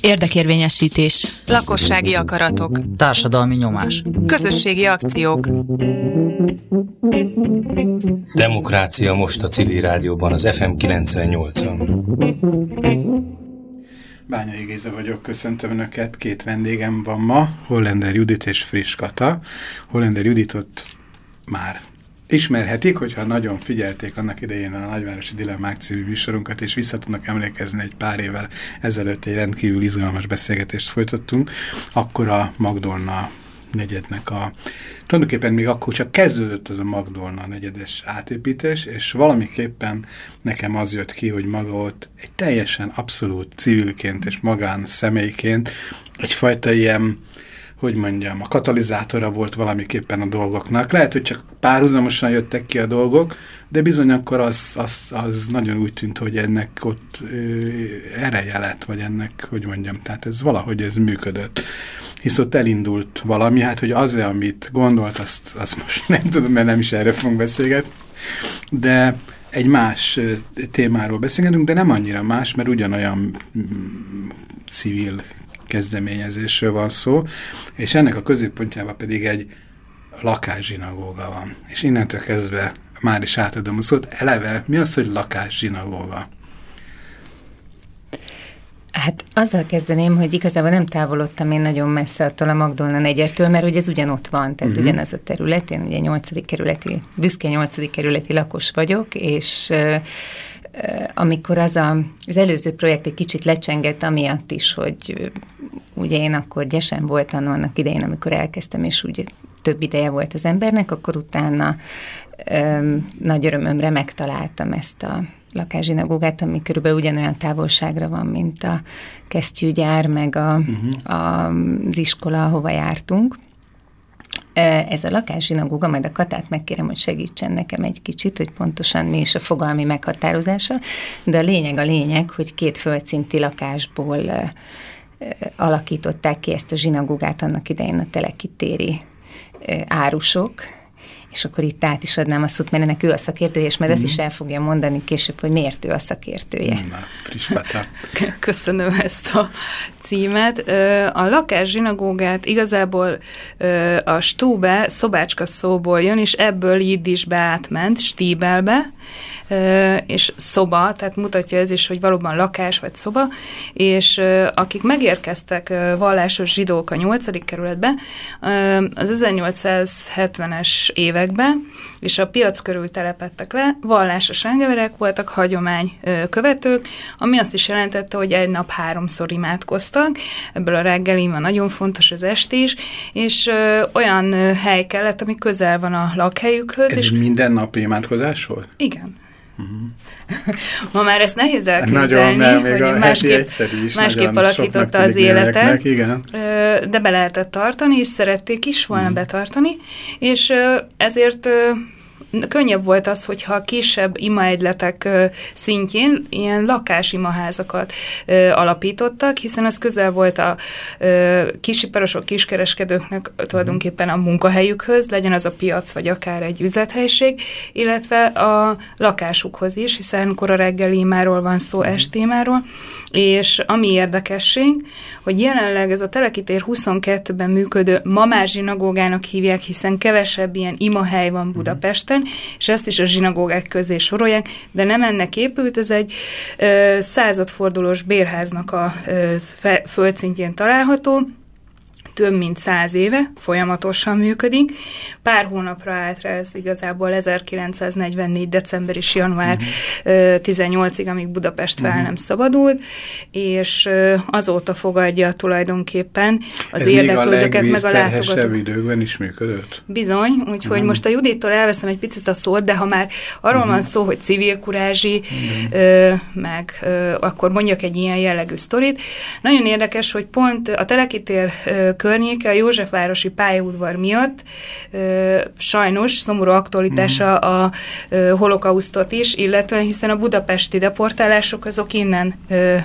Érdekérvényesítés. Lakossági akaratok. Társadalmi nyomás. Közösségi akciók. Demokrácia most a civil rádióban, az FM 98-on. Bányai Géza vagyok, köszöntöm Önöket, két vendégem van ma, Hollender Judit és Friss Kata. Hollender Juditot már ismerhetik, hogyha nagyon figyelték annak idején a Nagyvárosi Dilemmák című műsorunkat, és vissza tudnak emlékezni egy pár évvel ezelőtt egy rendkívül izgalmas beszélgetést folytattunk, akkor a Magdolna negyednek a... Tulajdonképpen még akkor csak kezdődött az a Magdolna negyedes átépítés, és valamiképpen nekem az jött ki, hogy maga ott egy teljesen abszolút civilként és magán személyként egyfajta ilyen hogy mondjam, a katalizátora volt valamiképpen a dolgoknak. Lehet, hogy csak párhuzamosan jöttek ki a dolgok, de bizony akkor az, az, az nagyon úgy tűnt, hogy ennek ott ö, ereje lett, vagy ennek, hogy mondjam, tehát ez valahogy ez működött. Hisz ott elindult valami, hát hogy az, amit gondolt, azt, azt most nem tudom, mert nem is erre fogunk beszélgetni, de egy más témáról beszélgetünk, de nem annyira más, mert ugyanolyan mm, civil kezdeményezésről van szó, és ennek a középpontjában pedig egy lakászsinagóga van. És innentől kezdve már is átadom a szót. Eleve, mi az, hogy lakászsinagóga? Hát azzal kezdeném, hogy igazából nem távolodtam én nagyon messze attól a Magdolna negyedtől, mert ugye ez ugyanott van, tehát uh-huh. ugyanaz a terület, én ugye 8. kerületi, büszke 8. kerületi lakos vagyok, és amikor az a, az előző projekt egy kicsit lecsengett, amiatt is, hogy ugye én akkor gyesen voltam annak idején, amikor elkezdtem, és úgy több ideje volt az embernek, akkor utána öm, nagy örömömre megtaláltam ezt a lakászsinagógát, ami körülbelül ugyanolyan távolságra van, mint a kesztyűgyár, meg a, uh-huh. a, az iskola, ahova jártunk. Ez a lakászsinagóga, majd a Katát megkérem, hogy segítsen nekem egy kicsit, hogy pontosan mi is a fogalmi meghatározása, de a lényeg a lényeg, hogy két földszinti lakásból alakították ki ezt a zsinagógát annak idején a telekitéri árusok, és akkor itt át is adnám a szót, mert ennek ő a szakértője, és majd mm. ezt is mhm. el fogja mondani később, hogy miért ő a szakértője. Na, friss Köszönöm ezt a címet. A lakás zsinagógát igazából a stúbe szobácska szóból jön, és ebből jiddisbe átment, stíbelbe, és szoba, tehát mutatja ez is, hogy valóban lakás vagy szoba, és akik megérkeztek vallásos zsidók a 8. kerületbe, az 1870-es években, és a piac körül telepettek le, vallásos engeverek voltak, hagyomány követők, ami azt is jelentette, hogy egy nap háromszor imádkoztak, ebből a reggeli van nagyon fontos az estés, és olyan hely kellett, ami közel van a lakhelyükhöz. Ez és minden nap imádkozás volt? Igen. Uh-huh. Ma már ezt nehéz elképzelni, nagyon, mert még hogy másképp, is másképp alakította az életet, igen. de be lehetett tartani, és szerették is volna uh-huh. betartani, és ezért könnyebb volt az, hogyha kisebb imaegyletek szintjén ilyen lakásimaházakat alapítottak, hiszen az közel volt a kisiparosok, kiskereskedőknek tulajdonképpen a munkahelyükhöz, legyen az a piac, vagy akár egy üzlethelység, illetve a lakásukhoz is, hiszen kora reggeli imáról van szó, mhm. estémáról, és ami érdekesség, hogy jelenleg ez a Telekitér 22-ben működő ma már zsinagógának hívják, hiszen kevesebb ilyen imahely van Budapesten, és ezt is a zsinagógák közé sorolják, de nem ennek épült, ez egy ö, századfordulós bérháznak a ö, földszintjén található, több mint száz éve, folyamatosan működik. Pár hónapra állt rá ez igazából 1944. december és január uh-huh. 18-ig, amíg Budapest uh-huh. fel nem szabadult, és azóta fogadja tulajdonképpen az érdeklődőket, meg a látogatókat. időkben is működött? Bizony, úgyhogy uh-huh. most a Judittól elveszem egy picit a szót, de ha már arról uh-huh. van szó, hogy civil kurázsi, uh-huh. ö, meg ö, akkor mondjak egy ilyen jellegű sztorit. Nagyon érdekes, hogy pont a Telekitér környéke a Józsefvárosi pályaudvar miatt sajnos szomorú aktualitása mm. a holokausztot is, illetve hiszen a budapesti deportálások azok innen,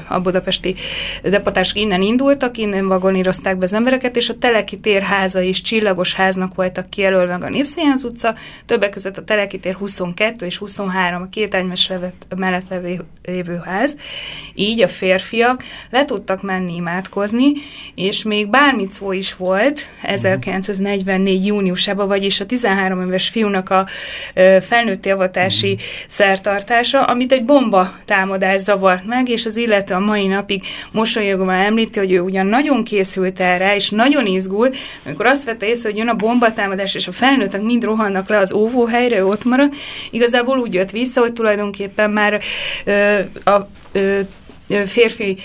a budapesti deportálások innen indultak, innen vagonírozták be az embereket, és a Teleki tér háza is csillagos háznak voltak kijelölve a Népszínház utca, többek között a Teleki tér 22 és 23, a két egymás mellett lévő ház. Így a férfiak le tudtak menni imádkozni, és még bármit szó is volt 1944. júniusában, vagyis a 13 éves fiúnak a felnőtt avatási mm. szertartása, amit egy bomba támadás zavart meg, és az illető a mai napig mosolyogva említi, hogy ő ugyan nagyon készült erre, és nagyon izgult, amikor azt vette észre, hogy jön a bombatámadás, és a felnőttek mind rohannak le az óvóhelyre, ő ott marad, igazából úgy jött vissza, hogy tulajdonképpen már ö, a ö, férfi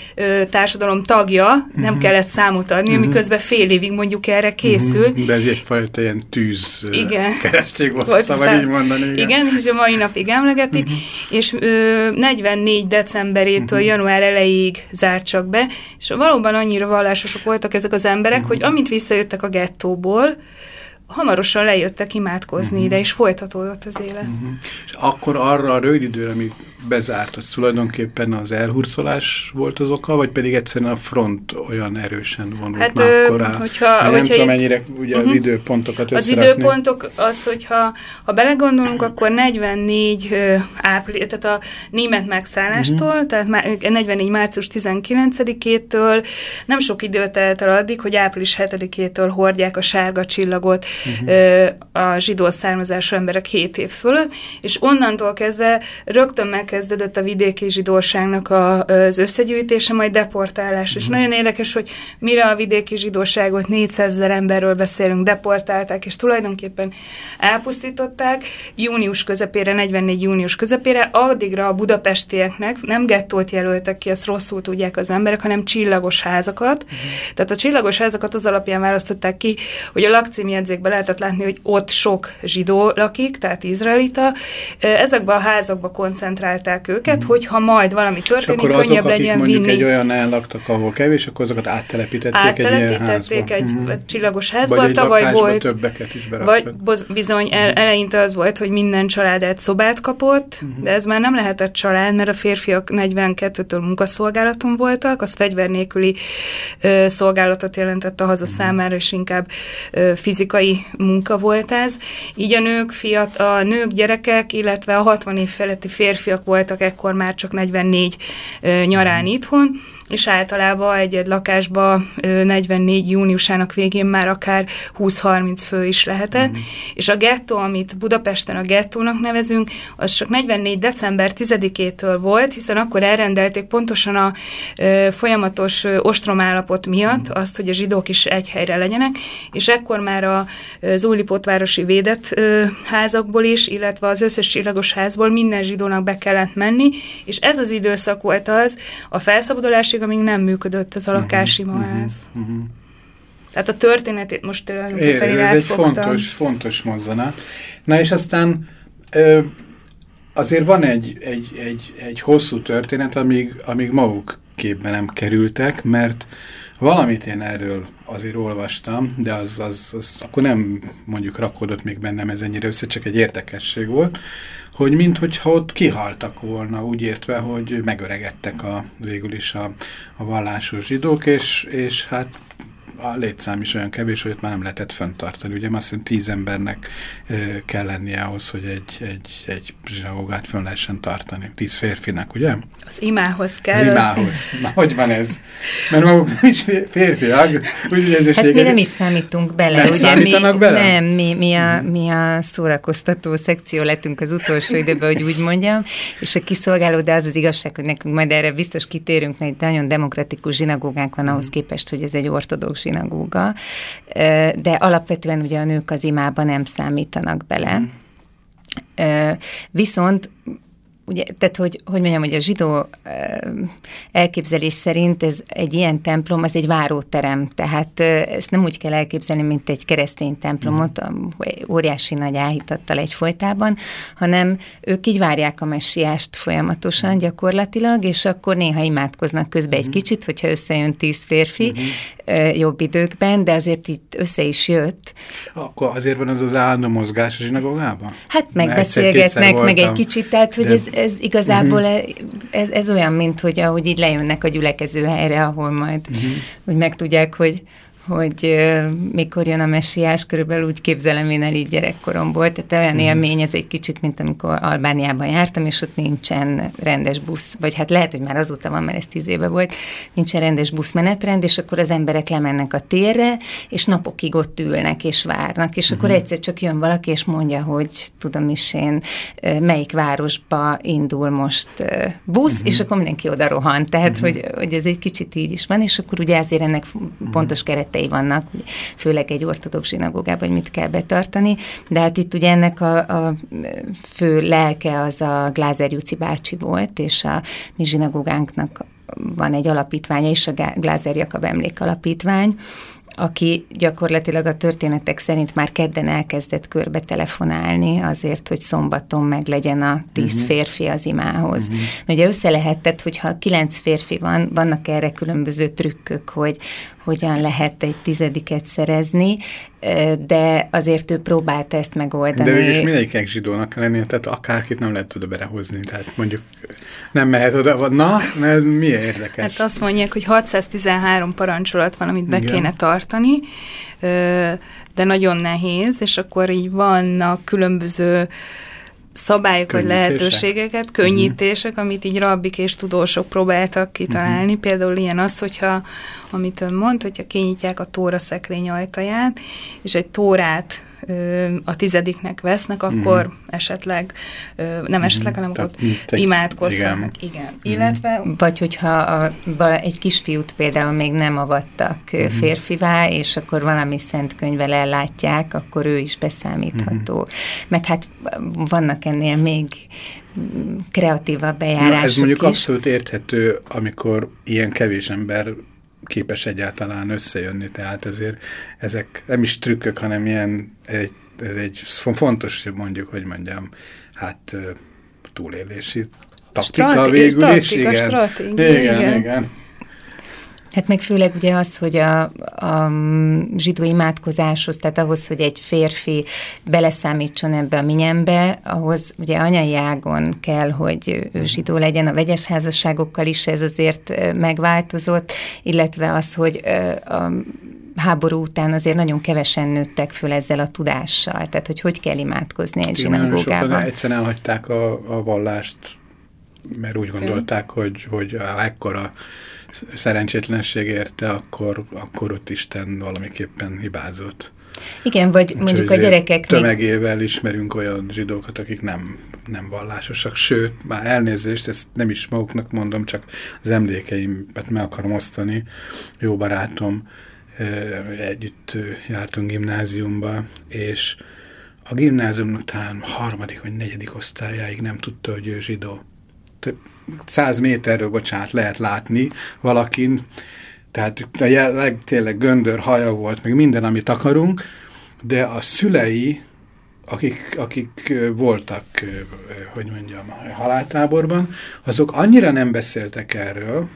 társadalom tagja, uh-huh. nem mhm. kellett számot adni, uh-huh. miközben fél évig mondjuk erre készül. Uh-huh. De ez egyfajta ilyen tűz igen. keresztség volt, volt szabad így mondani. Igen. igen, és a mai napig emlegetik, uh-huh. és ö, 44 decemberétől uh-huh. január elejéig zárt csak be, és valóban annyira vallásosok voltak ezek az emberek, uh-huh. hogy amint visszajöttek a gettóból, hamarosan lejöttek imádkozni uh-huh. ide, és folytatódott az élet. Uh-huh. És akkor arra a rövid időre, amíg bezárt, az tulajdonképpen az elhurcolás volt az oka, vagy pedig egyszerűen a front olyan erősen vonult hát, már akkor rá? Hogyha, nem hogyha tudom, mennyire ugye uh -huh. az mhm. időpontokat Az időpontok az, hogyha ha belegondolunk, akkor 44 április, tehát a német megszállástól, uh -huh. tehát 44 március 19-től nem sok idő telt el addig, hogy április 7-től hordják a sárga csillagot uh -huh. a zsidó származású emberek 7 év fölött, és onnantól kezdve rögtön meg elkezdődött a vidéki zsidóságnak a, az összegyűjtése, majd deportálás. Mm. És mhm. nagyon érdekes, hogy mire a vidéki zsidóságot 400 ezer emberről beszélünk, deportálták, és tulajdonképpen elpusztították. Június közepére, 44 június közepére, addigra a budapestieknek nem gettót jelöltek ki, ezt rosszul tudják az emberek, hanem csillagos házakat. Mm. Tehát a csillagos házakat az alapján választották ki, hogy a lakcímjegyzékben lehetett látni, hogy ott sok zsidó lakik, tehát izraelita. Ezekben a házakban koncentrált megtalálták őket, mm. hogyha majd valami történik, akkor könnyebb azok, legyen mondjuk vinni. egy olyan elaktak, ahol kevés, akkor azokat áttelepítették, áttelepítették egy egy mm. csillagos házba. Vagy egy tavaly volt, többeket is Vagy bizony el, mhm. eleinte az volt, hogy minden család egy szobát kapott, mm. de ez már nem lehetett család, mert a férfiak 42-től munkaszolgálaton voltak, az fegyver nélküli ö, szolgálatot jelentett a haza mm. számára, és inkább ö, fizikai munka volt ez. Így a nők, fiat, a nők, gyerekek, illetve a 60 év feletti férfiak voltak ekkor már csak 44 nyarán itthon, és általában egy-egy lakásba 44 júniusának végén már akár 20-30 fő is lehetett, mm. és a gettó, amit Budapesten a gettónak nevezünk, az csak 44 december 10-től volt, hiszen akkor elrendelték pontosan a ö, folyamatos ö, ostromállapot miatt mm. azt, hogy a zsidók is egy helyre legyenek, és ekkor már a, az Újlipótvárosi védett ö, házakból is, illetve az összes csillagos házból minden zsidónak be kellett menni, és ez az időszak volt az, a felszabadulásig addig, amíg nem működött ez a mhm, lakási uh-huh, maház. Uh-huh. Tehát a történetét most tulajdonképpen Ez egy fontos, fontos mozzanat. Na és aztán ö, azért van egy, egy, egy, egy hosszú történet, amíg, amíg maguk képbe nem kerültek, mert valamit én erről azért olvastam, de az, az, az akkor nem mondjuk rakódott még bennem ez ennyire össze, csak egy érdekesség volt, hogy minthogyha ott kihaltak volna, úgy értve, hogy megöregedtek a, végül is a, a vallásos zsidók, és, és hát a létszám is olyan kevés, hogy ott már nem lehetett fenntartani. Ugye azt hiszem tíz embernek kell lennie ahhoz, hogy egy, egy, egy zsinagógát fönn lehessen tartani. Tíz férfinak, ugye? Az imához kell. Az imához. Na, hogy van ez? Mert maguk nem is férfiak. Úgy, ez hát mi nem is számítunk bele. Nem ugye, mi, bele? Nem, mi, mi, a, mi a szórakoztató szekció lettünk az utolsó időben, hogy úgy mondjam, és a kiszolgáló, de az az igazság, hogy nekünk majd erre biztos kitérünk, mert nagyon demokratikus zsinagógánk van ahhoz képest, hogy ez egy ortodox zsinagóga, de alapvetően ugye a nők az imában nem számítanak bele. Mm. Viszont ugye, tehát hogy, hogy mondjam, hogy a zsidó elképzelés szerint ez egy ilyen templom, az egy váróterem, tehát ezt nem úgy kell elképzelni, mint egy keresztény templomot, mm. óriási nagy áhítattal egyfolytában, hanem ők így várják a messiást folyamatosan mm. gyakorlatilag, és akkor néha imádkoznak közben egy kicsit, hogyha összejön tíz férfi. Jobb időkben, de azért itt össze is jött. Akkor azért van az az állandó mozgás a zsinagógában? Hát megbeszélgetnek, meg egy kicsit, tehát hogy de... ez, ez igazából uh-huh. ez, ez olyan, mint hogy ahogy így lejönnek a gyülekező helyre, ahol majd uh-huh. hogy megtudják, hogy hogy mikor jön a messiás, körülbelül úgy képzelem én el így gyerekkoromból, tehát olyan mm. élmény, ez egy kicsit, mint amikor Albániában jártam, és ott nincsen rendes busz, vagy hát lehet, hogy már azóta van, mert ez tíz éve volt, nincsen rendes buszmenetrend, és akkor az emberek lemennek a térre, és napokig ott ülnek és várnak, és mm. akkor egyszer csak jön valaki, és mondja, hogy tudom is én, melyik városba indul most busz, mm. és akkor mindenki oda rohan, tehát, mm. hogy, hogy ez egy kicsit így is van, és akkor ugye ezért ennek pontos keret keretei vannak, főleg egy ortodox zsinagógában, hogy mit kell betartani, de hát itt ugye ennek a, a fő lelke az a Glázer Juci bácsi volt, és a mi zsinagógánknak van egy alapítványa is, a Glázer Jakab Emlék Alapítvány, aki gyakorlatilag a történetek szerint már kedden elkezdett körbe telefonálni azért, hogy szombaton meg legyen a tíz uh-huh. férfi az imához. Uh-huh. Ugye össze lehetett, hogyha kilenc férfi van, vannak erre különböző trükkök, hogy hogyan lehet egy tizediket szerezni, de azért ő próbálta ezt megoldani. De is mindegyiknek zsidónak kell lennie, tehát akárkit nem lehet oda berehozni, tehát mondjuk nem mehet oda, na, ez milyen érdekes. Hát azt mondják, hogy 613 parancsolat van, amit be Igen. kéne tartani, de nagyon nehéz, és akkor így vannak különböző szabályok vagy lehetőségeket, könnyítések, uh-huh. amit így rabbik és tudósok próbáltak kitalálni. Uh-huh. Például ilyen az, hogyha, amit ön mond, hogyha kinyitják a tóra szekrény ajtaját, és egy tórát a tizediknek vesznek, akkor uh-huh. esetleg, nem esetleg, hanem akkor imádkozhatnak. Igen. igen. Uh-huh. Illetve... Vagy hogyha a, egy kisfiút például még nem avattak uh-huh. férfivá, és akkor valami szent könyvvel ellátják, akkor ő is beszámítható. Uh-huh. Meg hát vannak ennél még kreatívabb bejárások ja, Ez mondjuk is. abszolút érthető, amikor ilyen kevés ember képes egyáltalán összejönni, tehát ezért ezek nem is trükkök, hanem ilyen, egy, ez egy fontos, mondjuk, hogy mondjam, hát túlélési taktika Strati végül is, igen. Igen, igen. igen. Hát meg főleg ugye az, hogy a, a zsidó imádkozáshoz, tehát ahhoz, hogy egy férfi beleszámítson ebbe a minyembe, ahhoz ugye anyai ágon kell, hogy ő zsidó legyen, a vegyes házasságokkal is ez azért megváltozott, illetve az, hogy a háború után azért nagyon kevesen nőttek föl ezzel a tudással, tehát hogy hogy kell imádkozni egy zsinagógában. Egyszerűen elhagyták a, a vallást, mert úgy gondolták, hogy, hogy ekkora szerencsétlenség érte, akkor, akkor ott Isten valamiképpen hibázott. Igen, vagy Úgy, mondjuk a gyerekek... Tömegével még... ismerünk olyan zsidókat, akik nem, nem vallásosak, sőt, már elnézést, ezt nem is maguknak mondom, csak az emlékeimet meg akarom osztani. Jó barátom, együtt jártunk gimnáziumba, és a gimnáziumnak talán harmadik vagy negyedik osztályáig nem tudta, hogy ő zsidó száz méterről, bocsánat, lehet látni valakin, tehát a jelleg tényleg göndör haja volt, meg minden, amit akarunk, de a szülei, akik, akik voltak, hogy mondjam, haláltáborban, azok annyira nem beszéltek erről,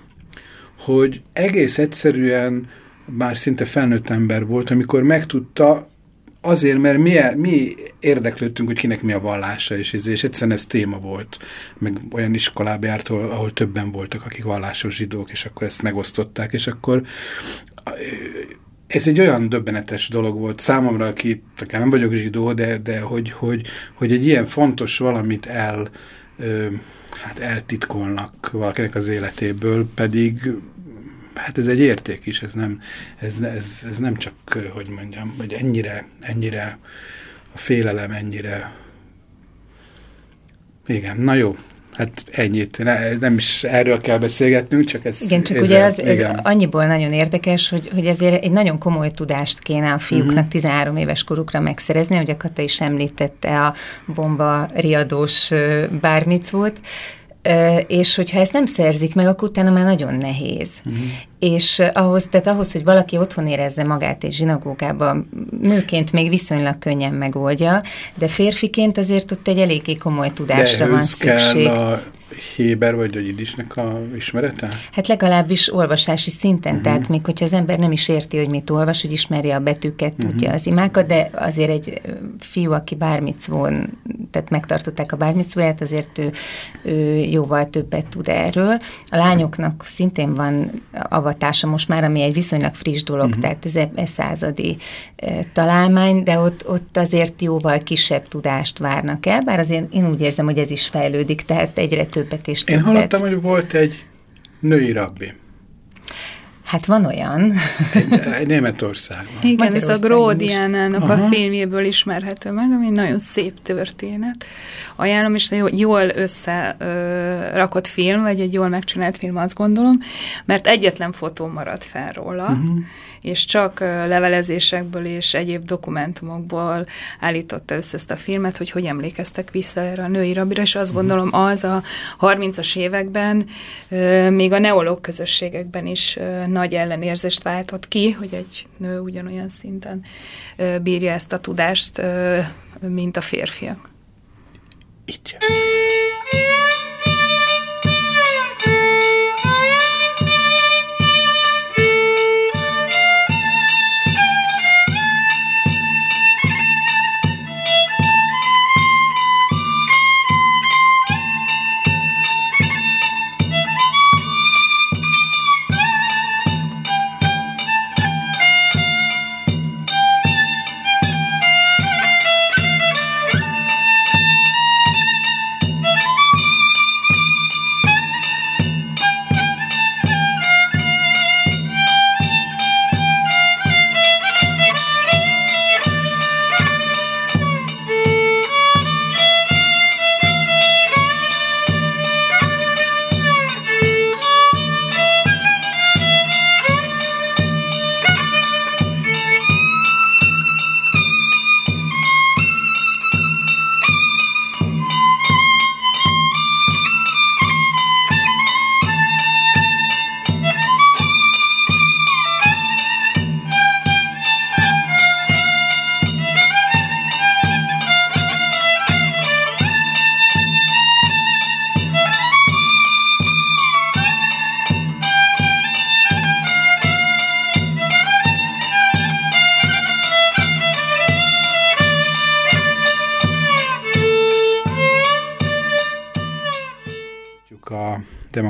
hogy egész egyszerűen már szinte felnőtt ember volt, amikor megtudta, Azért, mert mi, mi érdeklődtünk, hogy kinek mi a vallása, és, és egyszerűen ez téma volt. Meg olyan iskolába járt, ahol, ahol többen voltak, akik vallásos zsidók, és akkor ezt megosztották, és akkor ez egy olyan döbbenetes dolog volt számomra, aki nem vagyok zsidó, de, de hogy, hogy, hogy egy ilyen fontos valamit el, hát eltitkolnak valakinek az életéből, pedig hát ez egy érték is, ez nem, ez, ez, ez nem csak, hogy mondjam, hogy ennyire, ennyire a félelem, ennyire igen, na jó, Hát ennyit, ne, nem is erről kell beszélgetnünk, csak ez... Igen, csak ez ugye ez, ez igen. annyiból nagyon érdekes, hogy, hogy ezért egy nagyon komoly tudást kéne a fiúknak uh-huh. Mhm. 13 éves korukra megszerezni, hogy a Kata is említette a bomba riadós bármicót, és hogyha ezt nem szerzik meg, akkor utána már nagyon nehéz. Uh-huh. És ahhoz, tehát ahhoz, hogy valaki otthon érezze magát egy zsinagógában, nőként még viszonylag könnyen megoldja, de férfiként azért ott egy eléggé komoly tudásra de van szükség. a Héber vagy a jidisnek a ismerete? Hát legalábbis olvasási szinten, uh-huh. tehát még hogyha az ember nem is érti, hogy mit olvas, hogy ismerje a betűket, uh-huh. tudja az imákat, de azért egy fiú, aki bármicvón, tehát megtartották a bármicvóját, azért ő, ő jóval többet tud erről. A lányoknak szintén van avatása most már, ami egy viszonylag friss dolog, uh-huh. tehát ez e századi e, találmány, de ott, ott azért jóval kisebb tudást várnak el, bár azért én úgy érzem, hogy ez is fejlődik, tehát egyre többet és többet. Én hallottam, hogy volt egy női rabbi. Hát van olyan. Egy, egy Németországban. Igen, ez a Gródiánának a filmjéből ismerhető meg, ami nagyon szép történet. Ajánlom is, jól összerakott film, vagy egy jól megcsinált film, azt gondolom, mert egyetlen fotó maradt fel róla, uh-huh. és csak levelezésekből és egyéb dokumentumokból állította össze ezt a filmet, hogy hogy emlékeztek vissza erre a női rabira, és azt uh-huh. gondolom az a 30-as években még a neológ közösségekben is nagy ellenérzést váltott ki, hogy egy nő ugyanolyan szinten bírja ezt a tudást, mint a férfiak. Itt jön.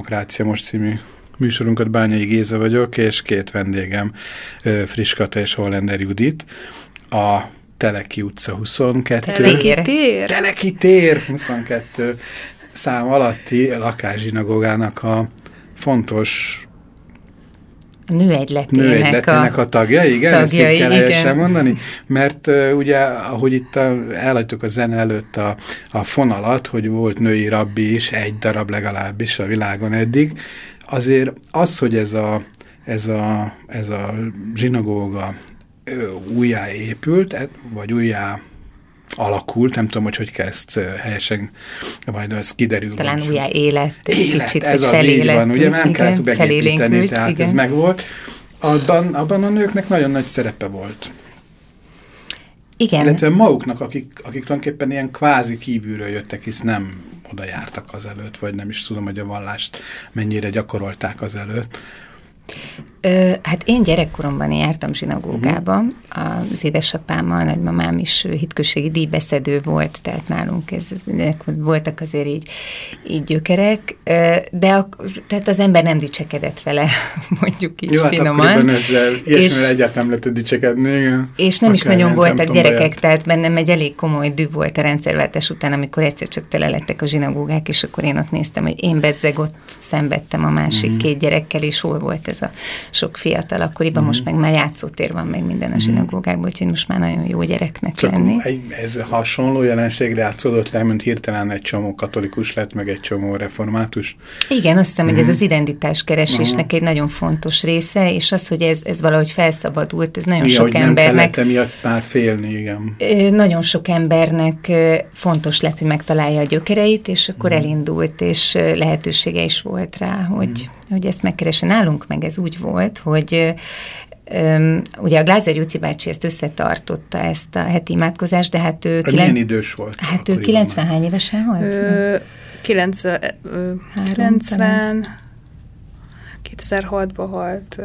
Demokrácia Most című műsorunkat, Bányai Géza vagyok, és két vendégem, Friskata és Hollander Judit. A Teleki utca 22. Teleki tér. Teleki tér 22 szám alatti lakászsinagógának a fontos nőegyletének, nőegyletének a, a tagja, igen, tagjai, ezt kell igen. mondani, mert uh, ugye, ahogy itt elhagytuk a zene előtt a, a fonalat, hogy volt női rabbi is, egy darab legalábbis a világon eddig, azért az, hogy ez a, ez a, ez a zsinagóga újjáépült, vagy újjá alakult, nem tudom, hogy hogy kell ezt helyesen, majd az kiderül. Talán újjá élet, élet kicsit, ez az így van, ugye nem kellett megépíteni, tehát igen. ez megvolt. Abban, abban a nőknek nagyon nagy szerepe volt. Igen. Illetve maguknak, akik, akik tulajdonképpen ilyen kvázi kívülről jöttek, hisz nem oda jártak az előtt, vagy nem is tudom, hogy a vallást mennyire gyakorolták az előtt. Ö, hát én gyerekkoromban jártam zsinagógába, uh-huh. az édesapámmal, nagymamám is hitközségi díjbeszedő volt, tehát nálunk ez, voltak azért így, így gyökerek, de a, tehát az ember nem dicsekedett vele, mondjuk így Jó, hát finoman. akkoriban ezzel ilyesmivel egyáltalán lehetett dicsekedni, igen. És nem Akár is nagyon voltak gyerekek, bejött. tehát bennem egy elég komoly dű volt a rendszerváltás után, amikor egyszer csak tele lettek a zsinagógák, és akkor én ott néztem, hogy én bezzeg ott szenvedtem a másik uh-huh. két gyerekkel, és hol volt ez a sok fiatal akkoriban, mm. most meg már játszótér van meg minden a mhm. zsinagógákban, úgyhogy most már nagyon jó gyereknek Csak lenni. Egy, ez hasonló jelenségre játszódott le, mint hirtelen egy csomó katolikus lett, meg egy csomó református. Igen, azt hiszem, mm. hogy ez mhm. az identitás keresésnek egy nagyon fontos része, és az, hogy ez, ez valahogy felszabadult, ez nagyon igen, sok hogy embernek... nem miatt már félni, igen. Nagyon sok embernek fontos lett, hogy megtalálja a gyökereit, és akkor mm. elindult, és lehetősége is volt rá, hogy, mm. Hogy ezt megkeresse nálunk, meg ez úgy volt, hogy Üm, ugye a Glázer Juci bácsi ezt összetartotta, ezt a heti imádkozást, de hát ő... Kilen... Milyen idős volt? Hát ő 90 hány évesen volt? Ö, 90, 90 2006-ban halt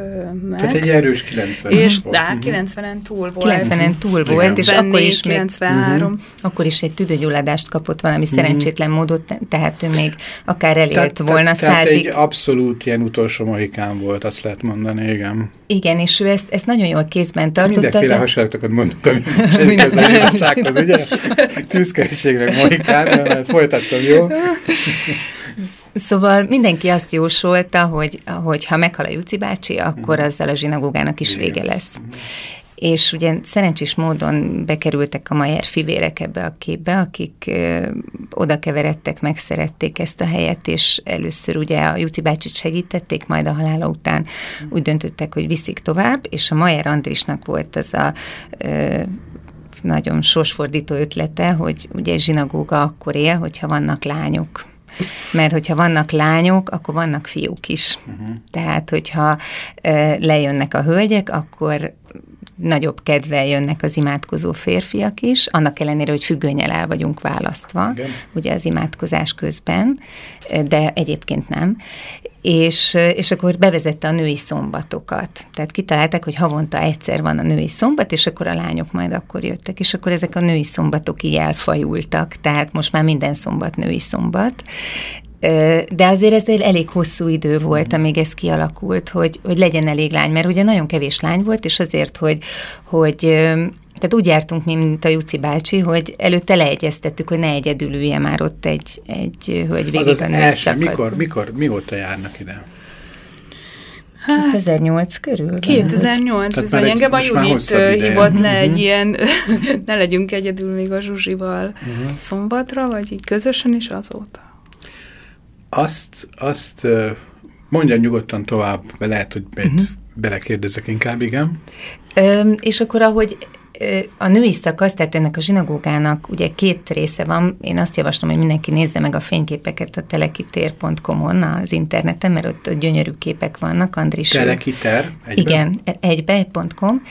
meg. Tehát egy erős 90 és, volt. Á, 90-en mhm. túl volt. 90-en túl volt, 94, és akkor is 93. Még, uh-huh. akkor is egy tüdőgyulladást kapott valami uh-huh. szerencsétlen módon, tehát ő még akár elélt tehát, volna tehát, százig. Tehát egy abszolút ilyen utolsó mohikán volt, azt lehet mondani, igen. Igen, és ő ezt, ezt nagyon jól kézben tartotta. Mindenféle de... hasonlatokat mondunk, amit ez a igazsághoz, ugye? Tűzkerességnek mohikán, folytattam, jó? Szóval mindenki azt jósolta, hogy, hogy ha meghal a Juci bácsi, akkor mhm. azzal a zsinagógának is vége lesz. Mhm. És ugye szerencsés módon bekerültek a Mayer fivérek ebbe a képbe, akik ö, oda keveredtek, megszerették ezt a helyet, és először ugye a Juci bácsit segítették, majd a halála után mhm. úgy döntöttek, hogy viszik tovább, és a Mayer Andrisnak volt az a ö, nagyon sorsfordító ötlete, hogy ugye zsinagóga akkor él, hogyha vannak lányok. Mert hogyha vannak lányok, akkor vannak fiúk is. Uh-huh. Tehát, hogyha lejönnek a hölgyek, akkor nagyobb kedvel jönnek az imádkozó férfiak is, annak ellenére, hogy függönyel el vagyunk választva, Igen. ugye az imádkozás közben, de egyébként nem. És, és akkor bevezette a női szombatokat. Tehát kitalálták, hogy havonta egyszer van a női szombat, és akkor a lányok majd akkor jöttek, és akkor ezek a női szombatok így elfajultak, tehát most már minden szombat női szombat, de azért ez egy elég hosszú idő volt, amíg ez kialakult, hogy, hogy legyen elég lány, mert ugye nagyon kevés lány volt, és azért, hogy, hogy tehát úgy jártunk, mint a Juci bácsi, hogy előtte leegyeztettük, hogy ne egyedül ülje már ott egy, egy hölgy végig az az első, mikor, mikor, mióta járnak ide? Hát, 2008 körül? 2008 hát. bizony. Engem a Judit hívott le egy uh-huh. ilyen, ne legyünk egyedül még a Zsuzsival uh-huh. szombatra, vagy így közösen is azóta. Azt, azt mondja nyugodtan tovább, lehet, hogy uh-huh. belekérdezek inkább, igen. Ö, és akkor, ahogy a női szakasz, tehát ennek a zsinagógának ugye két része van. Én azt javaslom, hogy mindenki nézze meg a fényképeket a telekitér.com-on az interneten, mert ott, ott gyönyörű képek vannak. Andris. Telekiter? Egybe? Igen, egybe.com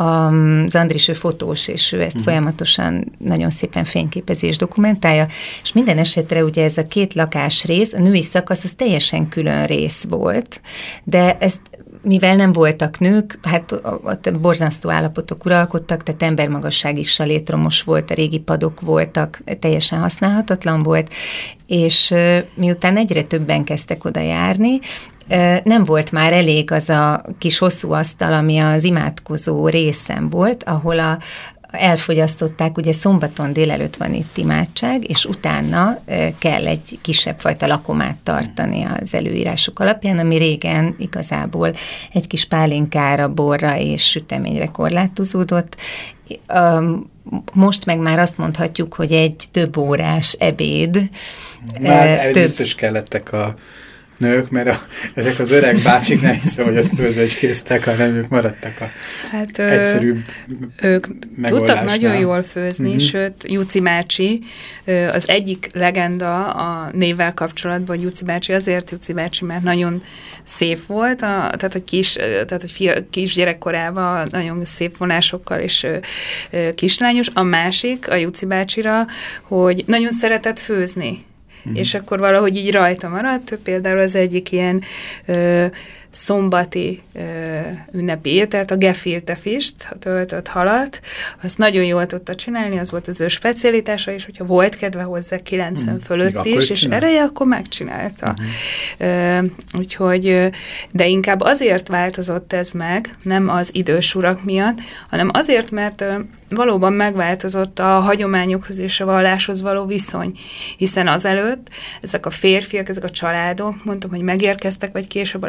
az Andris ő fotós, és ő ezt uh-huh. folyamatosan nagyon szépen fényképezi és dokumentálja, és minden esetre ugye ez a két lakás rész, a női szakasz az teljesen külön rész volt, de ezt mivel nem voltak nők, hát ott borzasztó állapotok uralkodtak, tehát embermagasságig salétromos volt, a régi padok voltak, teljesen használhatatlan volt, és miután egyre többen kezdtek oda járni, nem volt már elég az a kis hosszú asztal, ami az imádkozó részem volt, ahol a, elfogyasztották, ugye szombaton délelőtt van itt imádság, és utána kell egy kisebb fajta lakomát tartani az előírások alapján, ami régen igazából egy kis pálinkára, borra és süteményre korlátozódott. Most meg már azt mondhatjuk, hogy egy több órás ebéd. Már több... biztos kellettek a nők, mert a, ezek az öreg bácsik nem hiszem, hogy ott késztek, hanem ők maradtak a hát, egyszerűbb Ők tudtak nagyon jól főzni, mm -hmm. sőt, Juci bácsi az egyik legenda a névvel kapcsolatban, hogy Juci bácsi azért Juci bácsi, mert nagyon szép volt, a, tehát hogy kis, tehát hogy fia, kis gyerekkorában nagyon szép vonásokkal és kislányos. A másik, a Juci bácsira, hogy nagyon szeretett főzni És akkor valahogy így rajta maradt, például az egyik ilyen ö, szombati ö, ünnepi ételt, a gefilte fist, a töltött halat, azt nagyon jól tudta csinálni, az volt az ő specialitása, és hogyha volt kedve hozzá 90 mm. fölött Még is, és ereje, akkor megcsinálta. Mm. Ö, úgyhogy, de inkább azért változott ez meg, nem az idős urak miatt, hanem azért, mert valóban megváltozott a hagyományokhoz és a valláshoz való viszony, hiszen azelőtt ezek a férfiak, ezek a családok, mondtam, hogy megérkeztek, vagy később a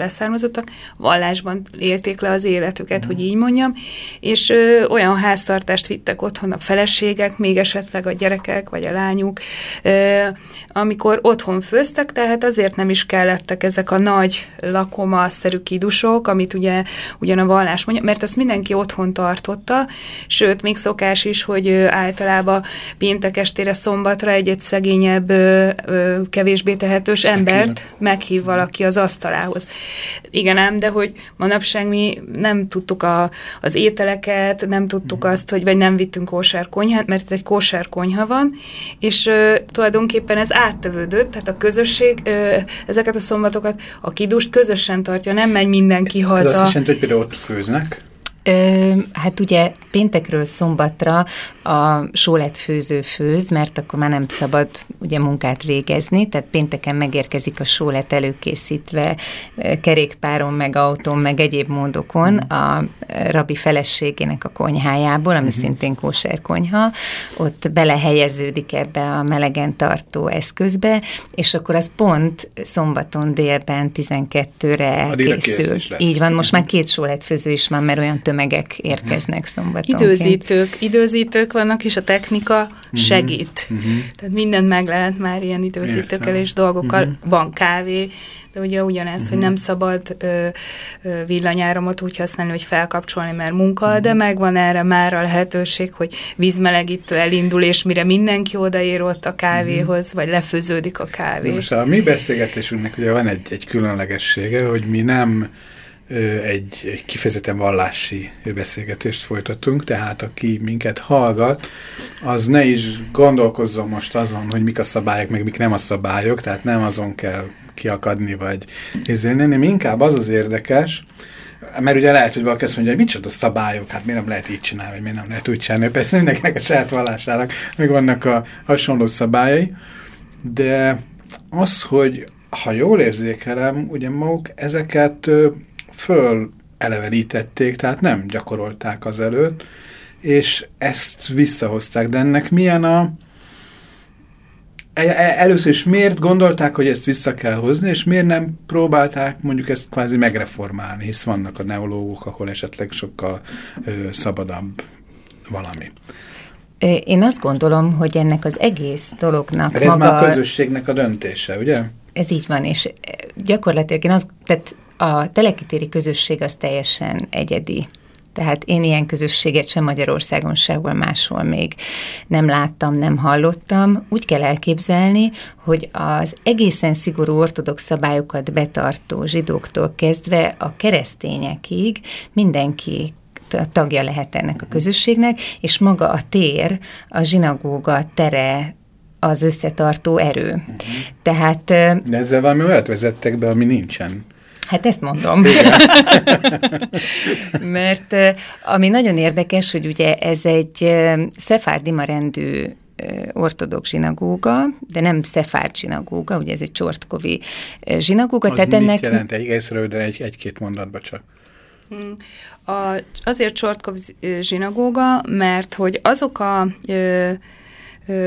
leszármazottak, vallásban élték le az életüket, mm. hogy így mondjam, és ö, olyan háztartást vittek otthon a feleségek, még esetleg a gyerekek, vagy a lányuk, ö, amikor otthon főztek, tehát azért nem is kellettek ezek a nagy lakoma-szerű kidusok, amit ugye ugyan a vallás mondja, mert ezt mindenki otthon tartotta, sőt, még szokás is, hogy általában péntek estére, szombatra egy-egy szegényebb, kevésbé tehetős embert meghív valaki az asztalához. Igen ám, de hogy manapság mi nem tudtuk a, az ételeket, nem tudtuk azt, hogy vagy nem vittünk kósár konyhát, mert itt egy kósár konyha van, és ö, tulajdonképpen ez áttevődött, tehát a közösség ö, ezeket a szombatokat, a kidust közösen tartja, nem megy mindenki haza. Ez azt jelenti, hogy például ott főznek? Ö, hát ugye péntekről szombatra a sóletfőző főz, mert akkor már nem szabad ugye munkát végezni, tehát pénteken megérkezik a sólet előkészítve kerékpáron, meg autón, meg egyéb módokon mm. a rabi feleségének a konyhájából, ami mm-hmm. szintén kóser konyha, ott belehelyeződik ebbe a melegen tartó eszközbe, és akkor az pont szombaton délben 12-re elkészül. Így van, most már két sóletfőző is van, mert olyan tömegek érkeznek szombaton. Időzítők, időzítők vannak, és a technika uh-huh. segít. Uh-huh. Tehát mindent meg lehet már ilyen időzítőkkel és dolgokkal. Uh-huh. Van kávé, de ugye ugyanez, uh-huh. hogy nem szabad ö, ö, villanyáramot úgy használni, hogy felkapcsolni, mert munka, uh-huh. de megvan erre már a lehetőség, hogy vízmelegítő elindul, és mire mindenki odaér ott a kávéhoz, uh-huh. vagy lefőződik a kávé. De most a mi beszélgetésünknek ugye van egy, egy különlegessége, hogy mi nem egy, egy kifejezetten vallási beszélgetést folytatunk, tehát aki minket hallgat, az ne is gondolkozzon most azon, hogy mik a szabályok, meg mik nem a szabályok, tehát nem azon kell kiakadni, vagy nézni, hanem inkább az az érdekes, mert ugye lehet, hogy valaki azt mondja, hogy micsoda szabályok, hát miért nem lehet így csinálni, vagy miért nem lehet úgy csinálni. Persze mindenkinek a saját vallásának meg vannak a hasonló szabályai, de az, hogy ha jól érzékelem, ugye maguk ezeket föl elevenítették, tehát nem gyakorolták az előtt, és ezt visszahozták. De ennek milyen a... E, e, először is miért gondolták, hogy ezt vissza kell hozni, és miért nem próbálták mondjuk ezt kvázi megreformálni, hisz vannak a neológok, ahol esetleg sokkal ö, szabadabb valami. Én azt gondolom, hogy ennek az egész dolognak ez maga... már a közösségnek a döntése, ugye? Ez így van, és gyakorlatilag én azt, tehát a telekitéri közösség az teljesen egyedi. Tehát én ilyen közösséget sem Magyarországon, sehol máshol még nem láttam, nem hallottam. Úgy kell elképzelni, hogy az egészen szigorú ortodox szabályokat betartó zsidóktól kezdve a keresztényekig mindenki tagja lehet ennek a közösségnek, és maga a tér, a zsinagóga tere, az összetartó erő. Uh-huh. Tehát... De ezzel valami olyat vezettek be, ami nincsen. Hát ezt mondom. Mert ami nagyon érdekes, hogy ugye ez egy szefárdima rendű ortodox zsinagóga, de nem szefárd zsinagóga, ugye ez egy csortkovi zsinagóga. Az tehát ennek... jelent? Egész röviden egy, egy-két mondatba csak. Hmm. A, azért csortkov zsinagóga, mert hogy azok a ö,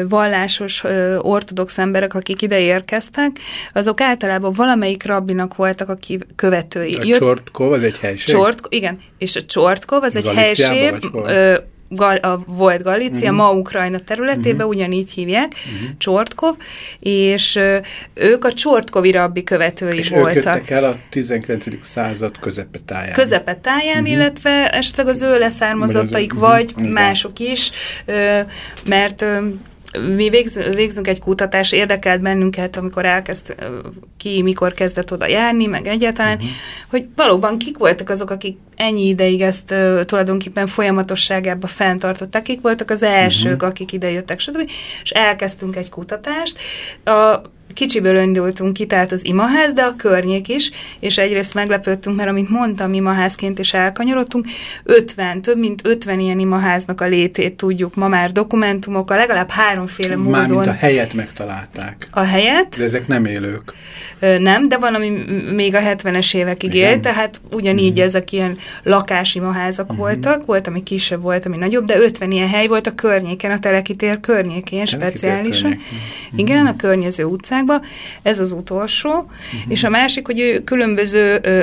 vallásos ortodox emberek, akik ide érkeztek, azok általában valamelyik rabbinak voltak a követői. A Csortkov, az egy helység? Csort, igen, és a Csortkov, az egy helység, Gal, a, volt Galícia, uh-huh. ma Ukrajna területében, uh-huh. ugyanígy hívják, uh-huh. Csortkov, és ők a Csortkovi rabbi követői és voltak. És ők jöttek el a 19. század közepetáján. Közepetáján, uh-huh. illetve esetleg az ő leszármazottaik, uh-huh. vagy uh-huh. mások is, mert mi végzünk, végzünk egy kutatás, érdekelt bennünket, amikor elkezd ki, mikor kezdett oda járni, meg egyáltalán, uh-huh. hogy valóban kik voltak azok, akik ennyi ideig ezt uh, tulajdonképpen folyamatosságában fenntartották, kik voltak az elsők, uh-huh. akik ide jöttek, stb. És elkezdtünk egy kutatást. A kicsiből indultunk ki, tehát az imaház, de a környék is, és egyrészt meglepődtünk, mert amit mondtam, imaházként is elkanyarodtunk, 50, több mint 50 ilyen imaháznak a létét tudjuk ma már dokumentumokkal, legalább háromféle módon. Mármint a helyet megtalálták. A helyet? De ezek nem élők. Nem, de van, ami még a 70-es évekig élt, tehát ugyanígy uh-huh. ezek ilyen lakásimaházak uh-huh. voltak, volt, ami kisebb, volt, ami nagyobb, de 50 ilyen hely volt a környéken, a Telekitér környékén speciálisan. Környéken. Uh-huh. Igen, a környező utcákba. Ez az utolsó. Uh-huh. És a másik, hogy különböző ö,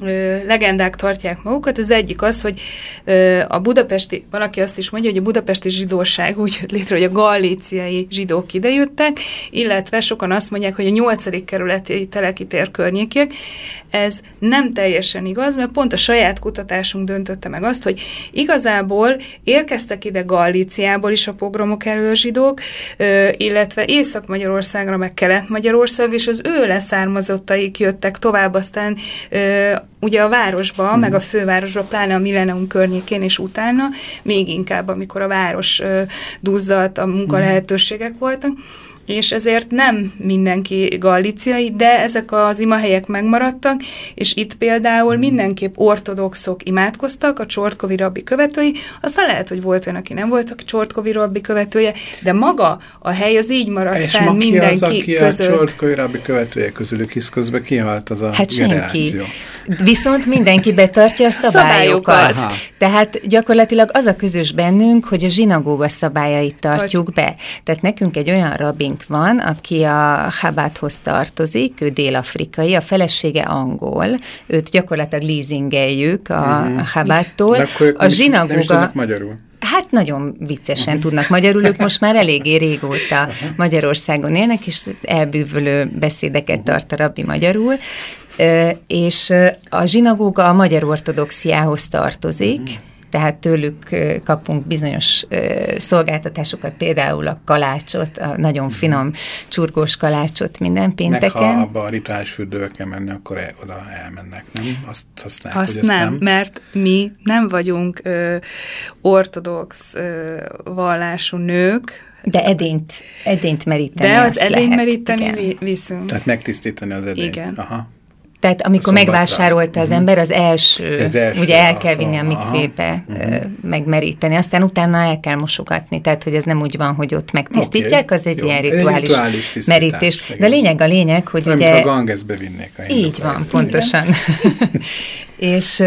ö, legendák tartják magukat. Az egyik az, hogy ö, a budapesti, valaki azt is mondja, hogy a budapesti zsidóság úgy jött létre, hogy a galíciai zsidók idejöttek, illetve sokan azt mondják, hogy a nyolcadik kerületi telekitér környékiek. Ez nem teljesen igaz, mert pont a saját kutatásunk döntötte meg azt, hogy igazából érkeztek ide Galíciából is a pogromok elől zsidók, illetve Észak-Magyarországra, meg kelet Kelet-Magyarország, és az ő leszármazottaik jöttek tovább, aztán ö, ugye a városba, mm. meg a fővárosba, pláne a Millennium környékén, és utána még inkább, amikor a város ö, duzzadt, a munkalehetőségek voltak, és ezért nem mindenki galiciai, de ezek az imahelyek megmaradtak, és itt például mindenképp ortodoxok imádkoztak, a Csortkovi rabbi követői, aztán lehet, hogy volt olyan, aki nem volt a Csortkovi rabbi követője, de maga a hely az így maradt és fenn mindenki az, aki között. a Csortkovi rabbi követője közülük, hisz közben kihalt az a Hát generáció. senki. Viszont mindenki betartja a szabályokat. Szabályokat. Tehát gyakorlatilag az a közös bennünk, hogy a zsinagóga szabályait tartjuk be. Tehát nekünk egy olyan rabink van, aki a Chabáthoz tartozik, ő dél-afrikai, a felesége angol, őt gyakorlatilag leasingeljük a Mhm. Akkor ők A Nem is tudnak magyarul. Hát nagyon viccesen tudnak magyarul, ők most már eléggé régóta Magyarországon élnek, és elbűvölő beszédeket tart a rabbi magyarul, és a zsinagóga a magyar ortodoxiához tartozik, tehát tőlük kapunk bizonyos szolgáltatásokat, például a kalácsot, a nagyon finom csurgós kalácsot minden Meg pénteken. ha abba a rituális fürdőbe kell menni, akkor el, oda elmennek, nem? Azt használják, Azt hogy azt nem, nem. mert mi nem vagyunk ö, ortodox ö, vallású nők, De edényt, edényt meríteni de az azt lehet, edény meríteni vi- viszünk. Tehát megtisztítani az edényt. Igen. Aha. Tehát amikor megvásárolta az Mhm. ember, az első, Az első, ugye el kell vinni a mikvébe, mhm. megmeríteni, aztán utána el kell mosogatni, tehát hogy ez nem úgy van, hogy ott megtisztítják, Oké, az egy jó. ilyen Ez rituális, rituális merítés. igen. De lényeg a lényeg, hogy Olyan, ugye... a Gangesbe vinnék a Így van, pontosan. és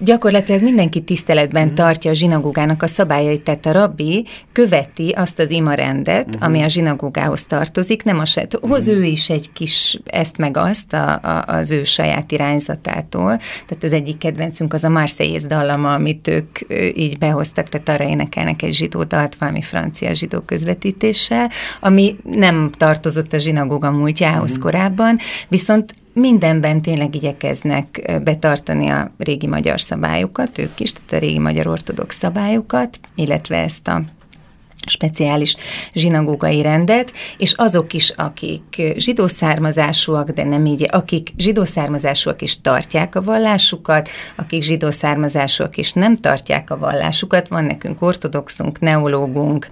gyakorlatilag mindenki tiszteletben Mhm. tartja a zsinagógának a szabályait, tehát a rabbi követi azt az imarendet, Mhm. ami a zsinagógához tartozik, nem a se, hoz ő is egy kis ezt meg azt a, a, az ő saját irányzatától. Tehát az egyik kedvencünk az a Marseillaise dallama, amit ők így behoztak, tehát arra énekelnek egy zsidó dalt valami francia zsidó közvetítéssel, ami nem tartozott a zsinagóga múltjához korábban, viszont mindenben tényleg igyekeznek betartani a régi magyar szabályokat, ők is, tehát a régi magyar ortodox szabályokat, illetve ezt a speciális zsinagógai rendet, és azok is, akik zsidó származásúak, de nem így, akik zsidó származásúak és tartják a vallásukat, akik zsidó származásúak és nem tartják a vallásukat, van nekünk ortodoxunk, neológunk,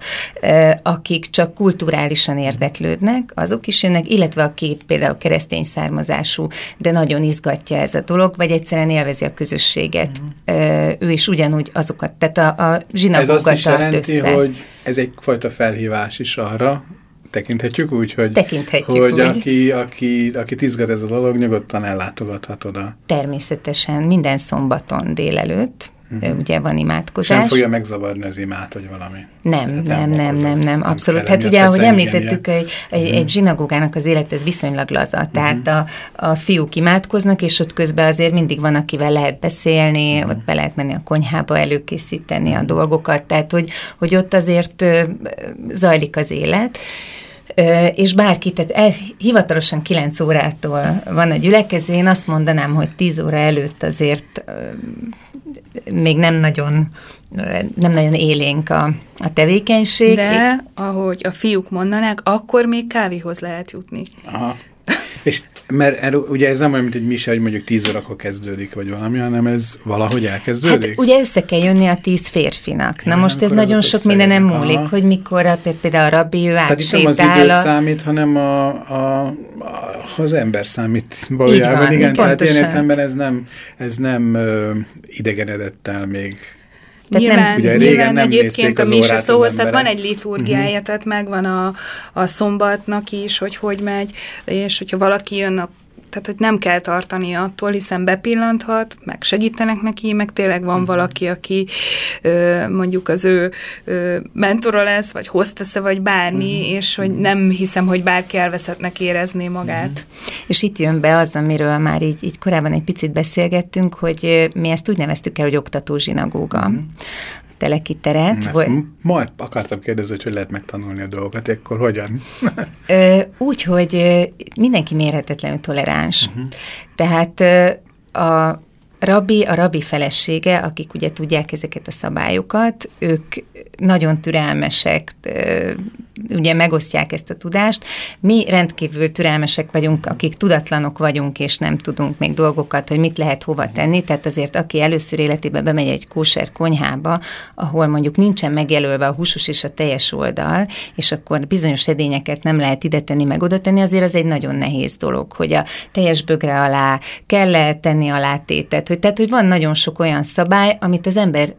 akik csak kulturálisan érdeklődnek, azok is jönnek, illetve aki például keresztény származású, de nagyon izgatja ez a dolog, vagy egyszerűen élvezi a közösséget. Ö, Ő is ugyanúgy azokat, tehát a, a Ez zsinagóga is tart jelenti, össze. hogy ez egyfajta felhívás is arra, tekinthetjük úgy, hogy, Tekinthetjük hogy úgy. aki, aki, aki izgat ez a dolog, nyugodtan ellátogathat oda. Természetesen minden szombaton délelőtt, uh-huh. ugye van imádkozás. Mhm. Sem fogja megzavarni az imát, vagy valami. Nem, Tehát nem, nem, nem, nem, abszolút. Hát ugye, ahogy említettük, egy, egy, Mhm. egy zsinagógának az élet, ez viszonylag laza. Tehát a, a fiúk imádkoznak, és ott közben azért mindig van, akivel lehet beszélni, Mhm. ott be lehet menni a konyhába előkészíteni a dolgokat, tehát hogy, hogy ott azért zajlik az élet. És bárki, tehát el, hivatalosan 9 órától van a gyülekező, én azt mondanám, hogy 10 óra előtt azért még nem nagyon, nem nagyon élénk a, a tevékenység. De, ahogy a fiúk mondanák, akkor még kávéhoz lehet jutni. Aha. És mert el, ugye ez nem olyan, mint egy mise, hogy mondjuk 10 órakor kezdődik, vagy valami, hanem ez valahogy elkezdődik? Hát ugye össze kell jönni a tíz férfinak. Na Ja, most ez nagyon sok minden nem múlik, aha. hogy mikor a, például a rabbi ő Tehát itt nem az idő a... számít, hanem a, a, a, az ember számít valójában. van, Igen, tehát ilyen pontosan. értelemben ez nem, ez nem ö, idegenedett el még. Tehát nem- nyilván, Ugye régen nyilván nem egyébként a az szóhoz, tehát van egy liturgiája, uh-huh. tehát megvan a, a szombatnak is, hogy hogy megy, és hogyha valaki jön, a, tehát hogy nem kell tartani attól, hiszen bepillanthat, meg segítenek neki, meg tényleg van uh-huh. valaki, aki ö, mondjuk az ő ö, mentora lesz, vagy hoztesze, vagy bármi, uh-huh. és hogy nem hiszem, hogy bárki elveszettnek érezné magát. Uh-huh. És itt jön be az, amiről már így, így korábban egy picit beszélgettünk, hogy mi ezt úgy neveztük el, hogy oktató zsinagóga. Uh-huh. Teleki teret. Ezt m- majd akartam kérdezni, hogy hogy lehet megtanulni a dolgokat, akkor hogyan? Úgy, hogy mindenki mérhetetlenül toleráns. Uh-huh. Tehát a rabbi, a rabbi felesége, akik ugye tudják ezeket a szabályokat, ők nagyon türelmesek, ugye megosztják ezt a tudást. Mi rendkívül türelmesek vagyunk, akik tudatlanok vagyunk, és nem tudunk még dolgokat, hogy mit lehet hova tenni. Tehát azért, aki először életében bemegy egy kóser konyhába, ahol mondjuk nincsen megjelölve a húsos és a teljes oldal, és akkor bizonyos edényeket nem lehet ide tenni, meg oda tenni, azért az egy nagyon nehéz dolog, hogy a teljes bögre alá kell -e tenni a látétet. Hogy, tehát, hogy van nagyon sok olyan szabály, amit az ember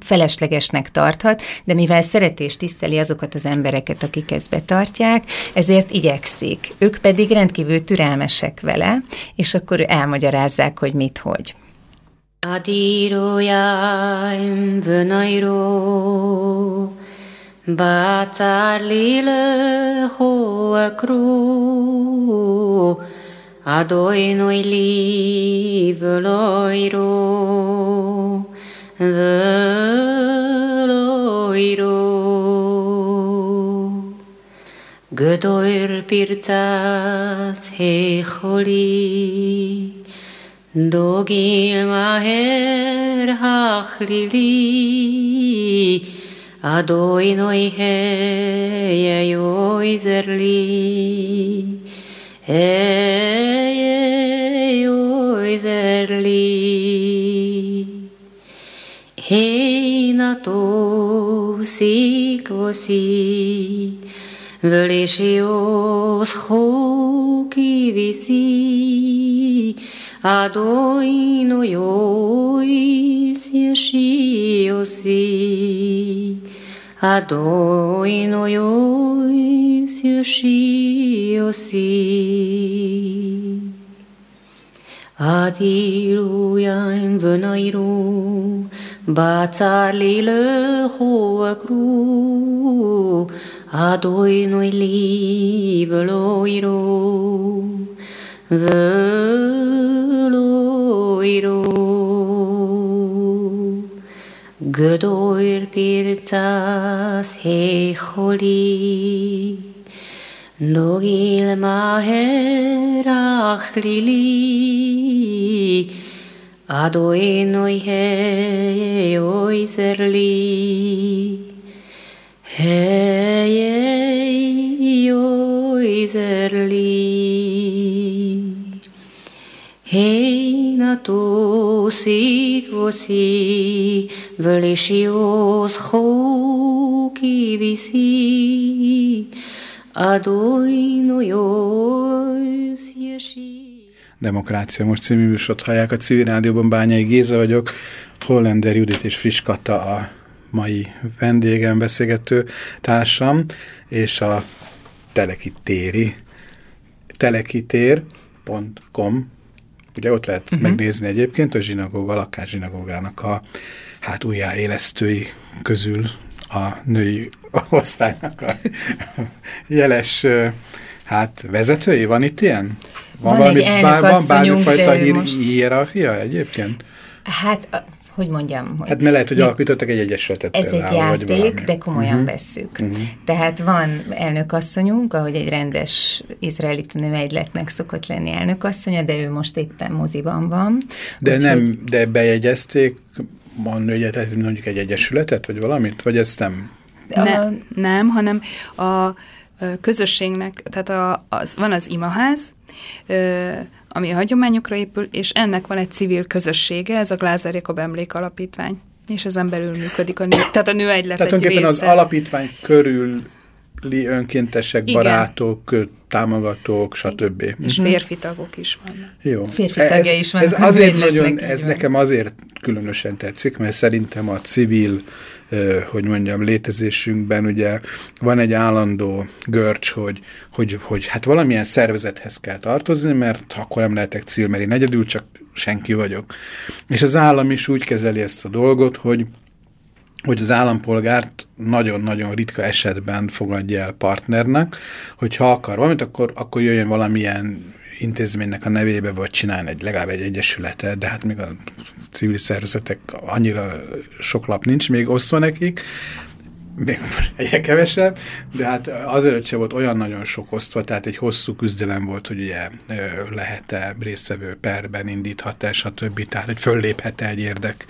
feleslegesnek tarthat, de mivel szereti és tiszteli azokat az embereket, akik ezt betartják, ezért igyekszik. Ők pedig rendkívül türelmesek vele, és akkor elmagyarázzák, hogy mit, hogy. Adírójáim vönairó, bácár lile hoakró, adóinoj lívölajró, loiro Gedoer pirtzaz hecholi Dogil maher hachlili Adoi noi heye oizerli Heye oizerli Hénatószik vosi, vlésióz hóki viszi, adóinu osi. jesiosi, adóinu jóiz jesiosi. Adirujaim vönairú, בצר לי לכו עקרו, אדוי נוי לי ולא ירו, ולא ירו. גדויר פרצס החולי, נוגיל מהר אכלי Adonai oizerli, hei oizerli, hei natosik vosi, vlešios choki visi, Adonai oiz yeshi. Demokrácia most című műsort hallják a civil rádióban, Bányai Géza vagyok, Hollander Judit és Friskata a mai vendégem, beszélgető társam, és a telekitéri telekitér.com ugye ott lehet uh mhm. -huh. megnézni egyébként a zsinagóga, lakászsinagógának a hát újjáélesztői közül a női osztálynak a jeles hát vezetői, van itt ilyen? Van, van valami, bár, van bármifajta hierarchia egyébként? Hát hogy mondjam. Hogy hát mert lehet, hogy alapítottak egy egyesületet. Ez egy játék, de komolyan uh mhm. -huh. vesszük. Uh mhm. -huh. Tehát van elnökasszonyunk, ahogy egy rendes izraelita nőegyletnek szokott lenni elnökasszonya, de ő most éppen moziban van. De nem, hogy... de bejegyezték van egyet, mondjuk egy egyesületet, vagy valamit, vagy ezt nem? Ne, nem, hanem a közösségnek, tehát a, az, van az imaház, ami a hagyományokra épül, és ennek van egy civil közössége, ez a Glázer Jakob Emlék Alapítvány. És ezen belül működik a nő, tehát a nő egylet Tehát egy része. az alapítvány körül önkéntesek, Igen. barátok, támogatók, stb. És mhm. férfi tagok is vannak. Jó. Férfi tagja is van. Ez, azért nagyon, ez nekem azért különösen tetszik, mert szerintem a civil hogy mondjam, létezésünkben ugye van egy állandó görcs, hogy, hogy, hogy hát valamilyen szervezethez kell tartozni, mert akkor nem lehetek civil, mert egyedül csak senki vagyok. És az állam is úgy kezeli ezt a dolgot, hogy hogy az állampolgárt nagyon-nagyon ritka esetben fogadja el partnernek, hogy ha akar valamit, akkor, akkor jöjjön valamilyen intézménynek a nevébe, vagy csinálni egy, legalább egy egyesületet, de hát még a civil szervezetek annyira sok lap nincs még osztva nekik, még egyre kevesebb, de hát azért se volt olyan nagyon sok osztva, tehát egy hosszú küzdelem volt, hogy ugye lehet-e résztvevő perben indíthat-e, stb. Tehát, hogy fölléphet-e egy érdek.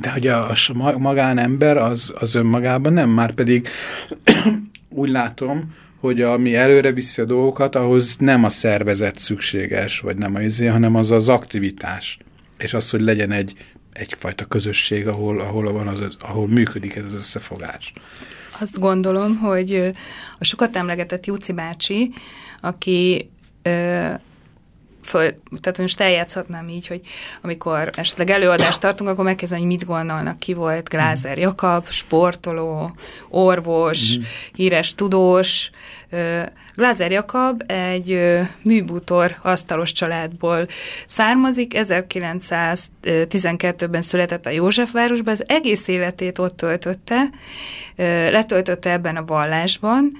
De hogy a, a magánember az, az önmagában nem, már pedig úgy látom, hogy ami előre viszi a dolgokat, ahhoz nem a szervezet szükséges, vagy nem a izé, hanem az az aktivitás. És az, hogy legyen egy, egyfajta közösség, ahol, ahol, van az, ahol működik ez az összefogás. Azt gondolom, hogy a sokat emlegetett Júci bácsi, aki föl, tehát most eljátszhatnám így, hogy amikor esetleg előadást tartunk, akkor megkezdem, hogy mit gondolnak, ki volt Glázer Jakab, sportoló, orvos, mm. híres tudós. Glázer Jakab egy műbútor asztalos családból származik, 1912-ben született a Józsefvárosban, az egész életét ott töltötte, letöltötte ebben a vallásban,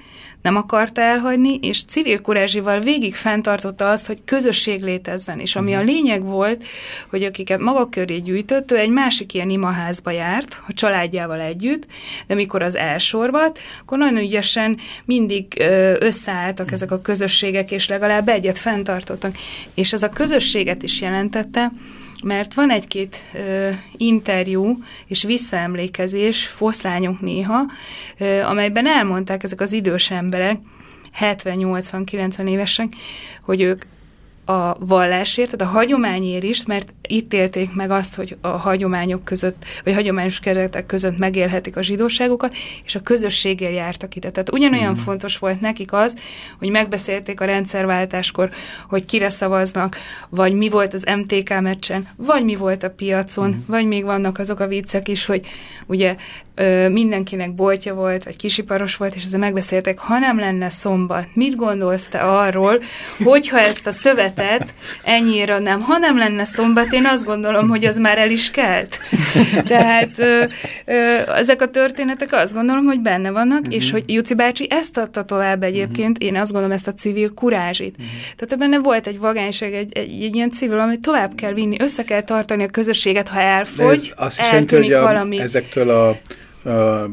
nem akarta elhagyni, és civil kurázsival végig fenntartotta azt, hogy közösség létezzen. És ami a mhm. lényeg volt, hogy akiket maga köré gyűjtött, ő egy másik ilyen imaházba járt, a családjával együtt, de mikor az elsorvat, akkor nagyon ügyesen mindig összeálltak ezek a közösségek, és legalább egyet fenntartottak. És ez a közösséget is jelentette, mert van egy-két ö, interjú és visszaemlékezés, foszlányok néha, ö, amelyben elmondták ezek az idős emberek, 70-80-90 évesek, hogy ők a vallásért, tehát a hagyományért is, mert itt élték meg azt, hogy a hagyományok között, vagy hagyományos keretek között megélhetik a zsidóságokat, és a közösséggel jártak ide. Tehát ugyanolyan mm. fontos volt nekik az, hogy megbeszélték a rendszerváltáskor, hogy kire szavaznak, vagy mi volt az MTK meccsen, vagy mi volt a piacon, mm. vagy még vannak azok a viccek is, hogy ugye ö, mindenkinek boltja volt, vagy kisiparos volt, és ezzel megbeszéltek, ha nem lenne szombat, mit gondolsz te arról, hogyha ezt a szövetet ennyire nem, ha nem lenne szombat, én azt gondolom, hogy az már el is kelt. Tehát ö, ö, ezek a történetek azt gondolom, hogy benne vannak, uh-huh. és hogy Juci bácsi ezt adta tovább egyébként, uh-huh. én azt gondolom ezt a civil kurázsit. Uh-huh. Tehát benne volt egy vagányság, egy, egy, egy ilyen civil, amit tovább kell vinni, össze kell tartani a közösséget, ha elfogy, eltűnik valami. Ezektől a uh,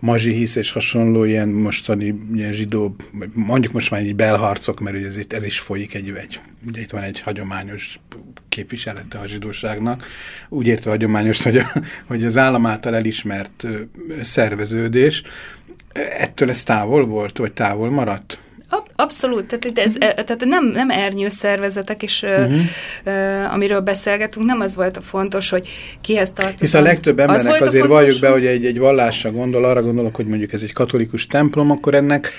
mazsi hisz és hasonló ilyen mostani ilyen zsidó, mondjuk most már egy belharcok, mert ugye ez, ez is folyik, egy, egy, ugye itt van egy hagyományos képviselete a zsidóságnak, úgy értve hagyományos, hogy, a, hogy az állam által elismert szerveződés, ettől ez távol volt, vagy távol maradt? Abszolút, tehát, ez, e, tehát nem, nem ernyős szervezetek is, uh-huh. uh, amiről beszélgetünk, nem az volt a fontos, hogy kihez tartozom. Hisz a legtöbb embernek az azért valljuk be, hogy egy, egy vallásra gondol, arra gondolok, hogy mondjuk ez egy katolikus templom, akkor ennek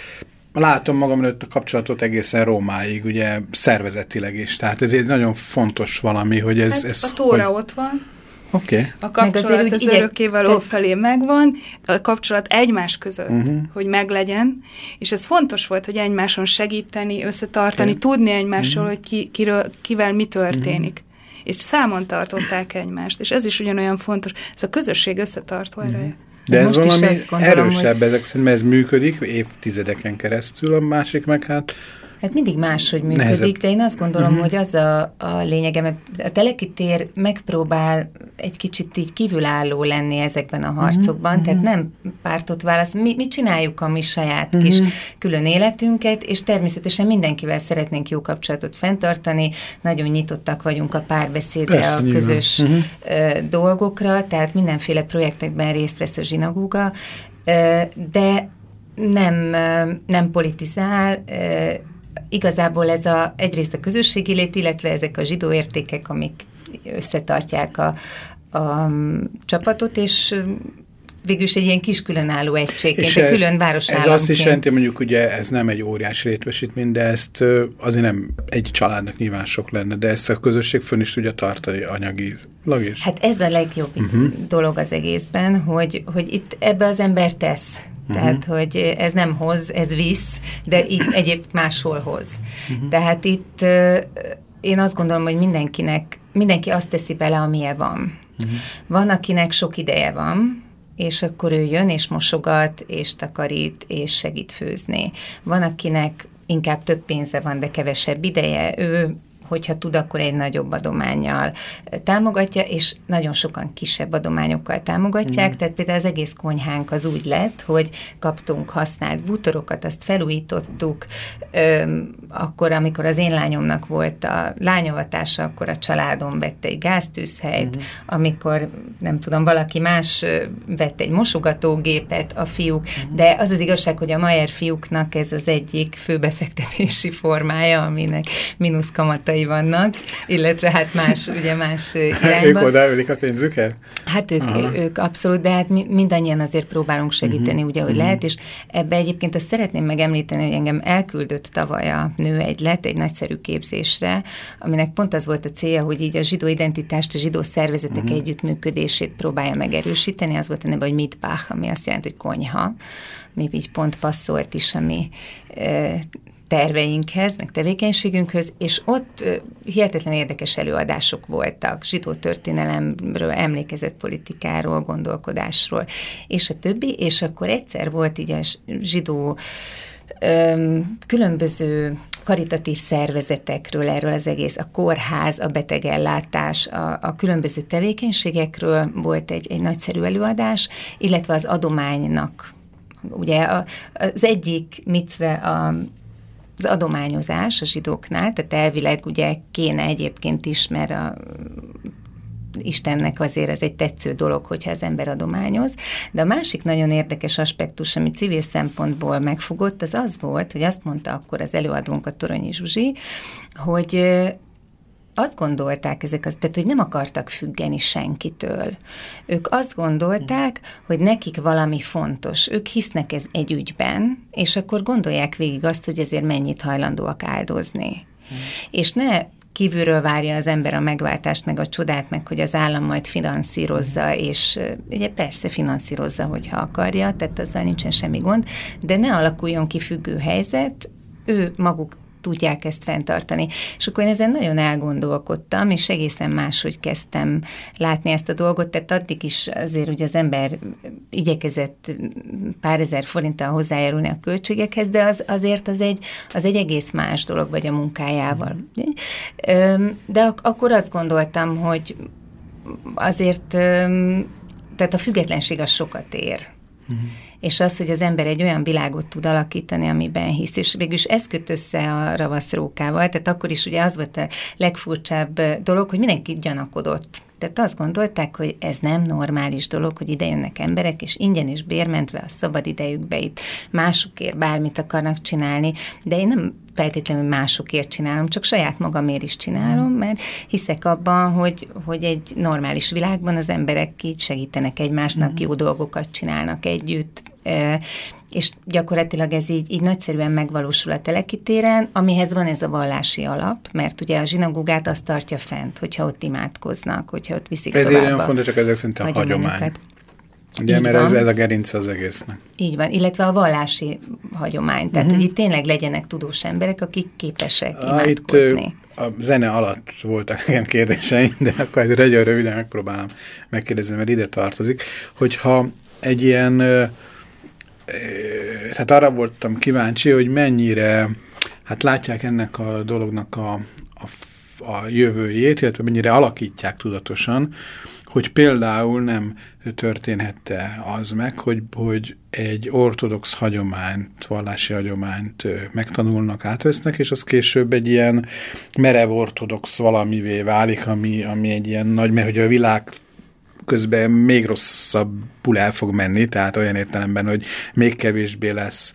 látom magam előtt a kapcsolatot egészen Rómáig, ugye szervezetileg is. Tehát ez egy nagyon fontos valami, hogy ez... Hát ez a tóra hogy... ott van. Okay. A kapcsolat Meg az örökkévaló te... felé megvan, a kapcsolat egymás között, uh-huh. hogy meglegyen, és ez fontos volt, hogy egymáson segíteni, összetartani, okay. tudni egymásról, uh-huh. hogy ki, kiről, kivel mi történik. Uh-huh. És számon tartották egymást, és ez is ugyanolyan fontos, ez a közösség összetartó uh-huh. ereje. De ez valami erősebb, hogy... ezek szerint, ez működik évtizedeken keresztül, a másik meg hát Hát mindig máshogy működik, Nehezebb. de én azt gondolom, uh-huh. hogy az a, a lényege, mert a teleki tér megpróbál egy kicsit így kívülálló lenni ezekben a harcokban, uh-huh. tehát nem pártot választ, mi, mi csináljuk a mi saját uh-huh. kis külön életünket, és természetesen mindenkivel szeretnénk jó kapcsolatot fenntartani, nagyon nyitottak vagyunk a párbeszédre, Persze, a közös uh-huh. dolgokra, tehát mindenféle projektekben részt vesz a zsinagóga, de nem, nem politizál, igazából ez a, egyrészt a közösségi lét, illetve ezek a zsidó értékek, amik összetartják a, a mm, csapatot, és mm, végülis egy ilyen kis különálló egységként, egy külön városállamként. Ez azt is jelenti, mondjuk ugye ez nem egy óriás létesítmény, de ezt azért nem egy családnak nyilván sok lenne, de ezt a közösség fönn is tudja tartani anyagi is. Hát ez a legjobb uh-huh. dolog az egészben, hogy, hogy itt ebbe az ember tesz. Uh-huh. Tehát, hogy ez nem hoz, ez visz, de itt egyéb máshol hoz. Uh-huh. Tehát itt én azt gondolom, hogy mindenkinek, mindenki azt teszi bele, amilyen van. Uh-huh. Van, akinek sok ideje van, és akkor ő jön, és mosogat, és takarít, és segít főzni. Van, akinek inkább több pénze van, de kevesebb ideje, ő hogyha tud, akkor egy nagyobb adományjal támogatja, és nagyon sokan kisebb adományokkal támogatják, mm. tehát például az egész konyhánk az úgy lett, hogy kaptunk használt bútorokat, azt felújítottuk, öm, akkor, amikor az én lányomnak volt a lányavatása, akkor a családom vette egy gáztűzhelyt, mm. amikor, nem tudom, valaki más vett egy mosogatógépet, a fiúk, mm. de az az igazság, hogy a Mayer fiúknak ez az egyik főbefektetési formája, aminek mínusz kamatai vannak, illetve hát más, ugye más irányban. ők odaölik a pénzüket? Hát ők, ők abszolút, de hát mi mindannyian azért próbálunk segíteni, uh-huh. ugye, hogy uh-huh. lehet, és ebbe egyébként azt szeretném megemlíteni, hogy engem elküldött tavaly a nő egy lett egy nagyszerű képzésre, aminek pont az volt a célja, hogy így a zsidó identitást, a zsidó szervezetek uh-huh. együttműködését próbálja megerősíteni, az volt a neve, hogy mitbach, ami azt jelenti, hogy konyha, mi így pont passzolt is a mi terveinkhez, meg tevékenységünkhöz, és ott hihetetlen érdekes előadások voltak, zsidó történelemről, emlékezett politikáról, gondolkodásról, és a többi, és akkor egyszer volt így a zsidó öm, különböző karitatív szervezetekről, erről az egész, a kórház, a betegellátás, a, a különböző tevékenységekről volt egy, egy nagyszerű előadás, illetve az adománynak ugye az egyik micve a az adományozás a zsidóknál, tehát elvileg ugye kéne egyébként is, mert a Istennek azért ez egy tetsző dolog, hogyha az ember adományoz. De a másik nagyon érdekes aspektus, ami civil szempontból megfogott, az az volt, hogy azt mondta akkor az előadónk, a Toronyi Zsuzsi, hogy azt gondolták ezek, az, tehát hogy nem akartak függeni senkitől. Ők azt gondolták, hogy nekik valami fontos. Ők hisznek ez egy ügyben, és akkor gondolják végig azt, hogy ezért mennyit hajlandóak áldozni. Hmm. És ne kívülről várja az ember a megváltást, meg a csodát, meg hogy az állam majd finanszírozza, és ugye persze finanszírozza, hogyha akarja, tehát azzal nincsen semmi gond, de ne alakuljon ki függő helyzet, ő maguk tudják ezt fenntartani. És akkor én ezen nagyon elgondolkodtam, és egészen máshogy kezdtem látni ezt a dolgot, tehát addig is azért ugye az ember igyekezett pár ezer forinttal hozzájárulni a költségekhez, de az, azért az egy, az egy egész más dolog, vagy a munkájával. De ak- akkor azt gondoltam, hogy azért, tehát a függetlenség az sokat ér. Uh-huh és az, hogy az ember egy olyan világot tud alakítani, amiben hisz, és végülis ez köt össze a ravaszrókával, tehát akkor is ugye az volt a legfurcsább dolog, hogy mindenki gyanakodott. Tehát azt gondolták, hogy ez nem normális dolog, hogy ide jönnek emberek, és ingyen és bérmentve a szabad idejükbe itt másokért bármit akarnak csinálni, de én nem feltétlenül másokért csinálom, csak saját magamért is csinálom, mert hiszek abban, hogy, hogy egy normális világban az emberek így segítenek egymásnak, mm. jó dolgokat csinálnak együtt, és gyakorlatilag ez így, így nagyszerűen megvalósul a telekitéren, amihez van ez a vallási alap, mert ugye a zsinagógát azt tartja fent, hogyha ott imádkoznak, hogyha ott viszik Ezért tovább olyan fontos, csak ezek szerint a hagyomány. Ugye, Így mert ez, ez a gerince az egésznek. Így van, illetve a vallási hagyomány. Tehát, uh-huh. hogy itt tényleg legyenek tudós emberek, akik képesek a, imádkozni. Itt, a zene alatt voltak nekem kérdéseim, de akkor egy nagyon röviden megpróbálom megkérdezni, mert ide tartozik, hogyha egy ilyen, tehát arra voltam kíváncsi, hogy mennyire, hát látják ennek a dolognak a, a, a jövőjét, illetve mennyire alakítják tudatosan, hogy például nem történhette az meg, hogy, hogy egy ortodox hagyományt, vallási hagyományt megtanulnak, átvesznek, és az később egy ilyen merev ortodox valamivé válik, ami, ami egy ilyen nagy, mert hogy a világ közben még rosszabbul el fog menni, tehát olyan értelemben, hogy még kevésbé lesz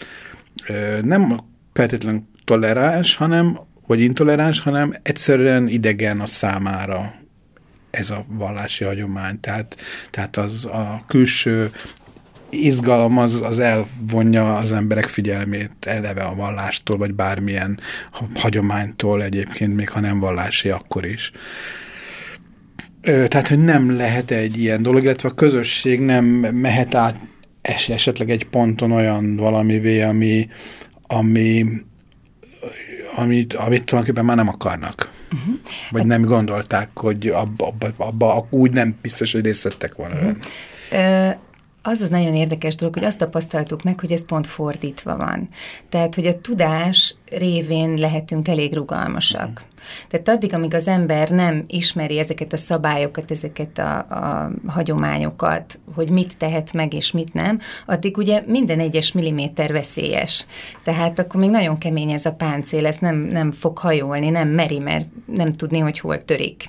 nem feltétlenül toleráns, hanem vagy intoleráns, hanem egyszerűen idegen a számára ez a vallási hagyomány. Tehát, tehát az a külső izgalom az, az elvonja az emberek figyelmét eleve a vallástól, vagy bármilyen hagyománytól egyébként, még ha nem vallási, akkor is. Tehát, hogy nem lehet egy ilyen dolog, illetve a közösség nem mehet át es esetleg egy ponton olyan valamivé, ami, ami, amit, amit tulajdonképpen már nem akarnak. Uh -huh. Vagy hát, nem gondolták, hogy abba, abba, abba úgy nem biztos, hogy részt vettek volna. Uh -huh. Az az nagyon érdekes dolog, hogy azt tapasztaltuk meg, hogy ez pont fordítva van. Tehát, hogy a tudás révén lehetünk elég rugalmasak. Tehát addig, amíg az ember nem ismeri ezeket a szabályokat, ezeket a, a hagyományokat, hogy mit tehet meg és mit nem, addig ugye minden egyes milliméter veszélyes. Tehát akkor még nagyon kemény ez a páncél, ez nem, nem fog hajolni, nem meri, mert nem tudni, hogy hol törik.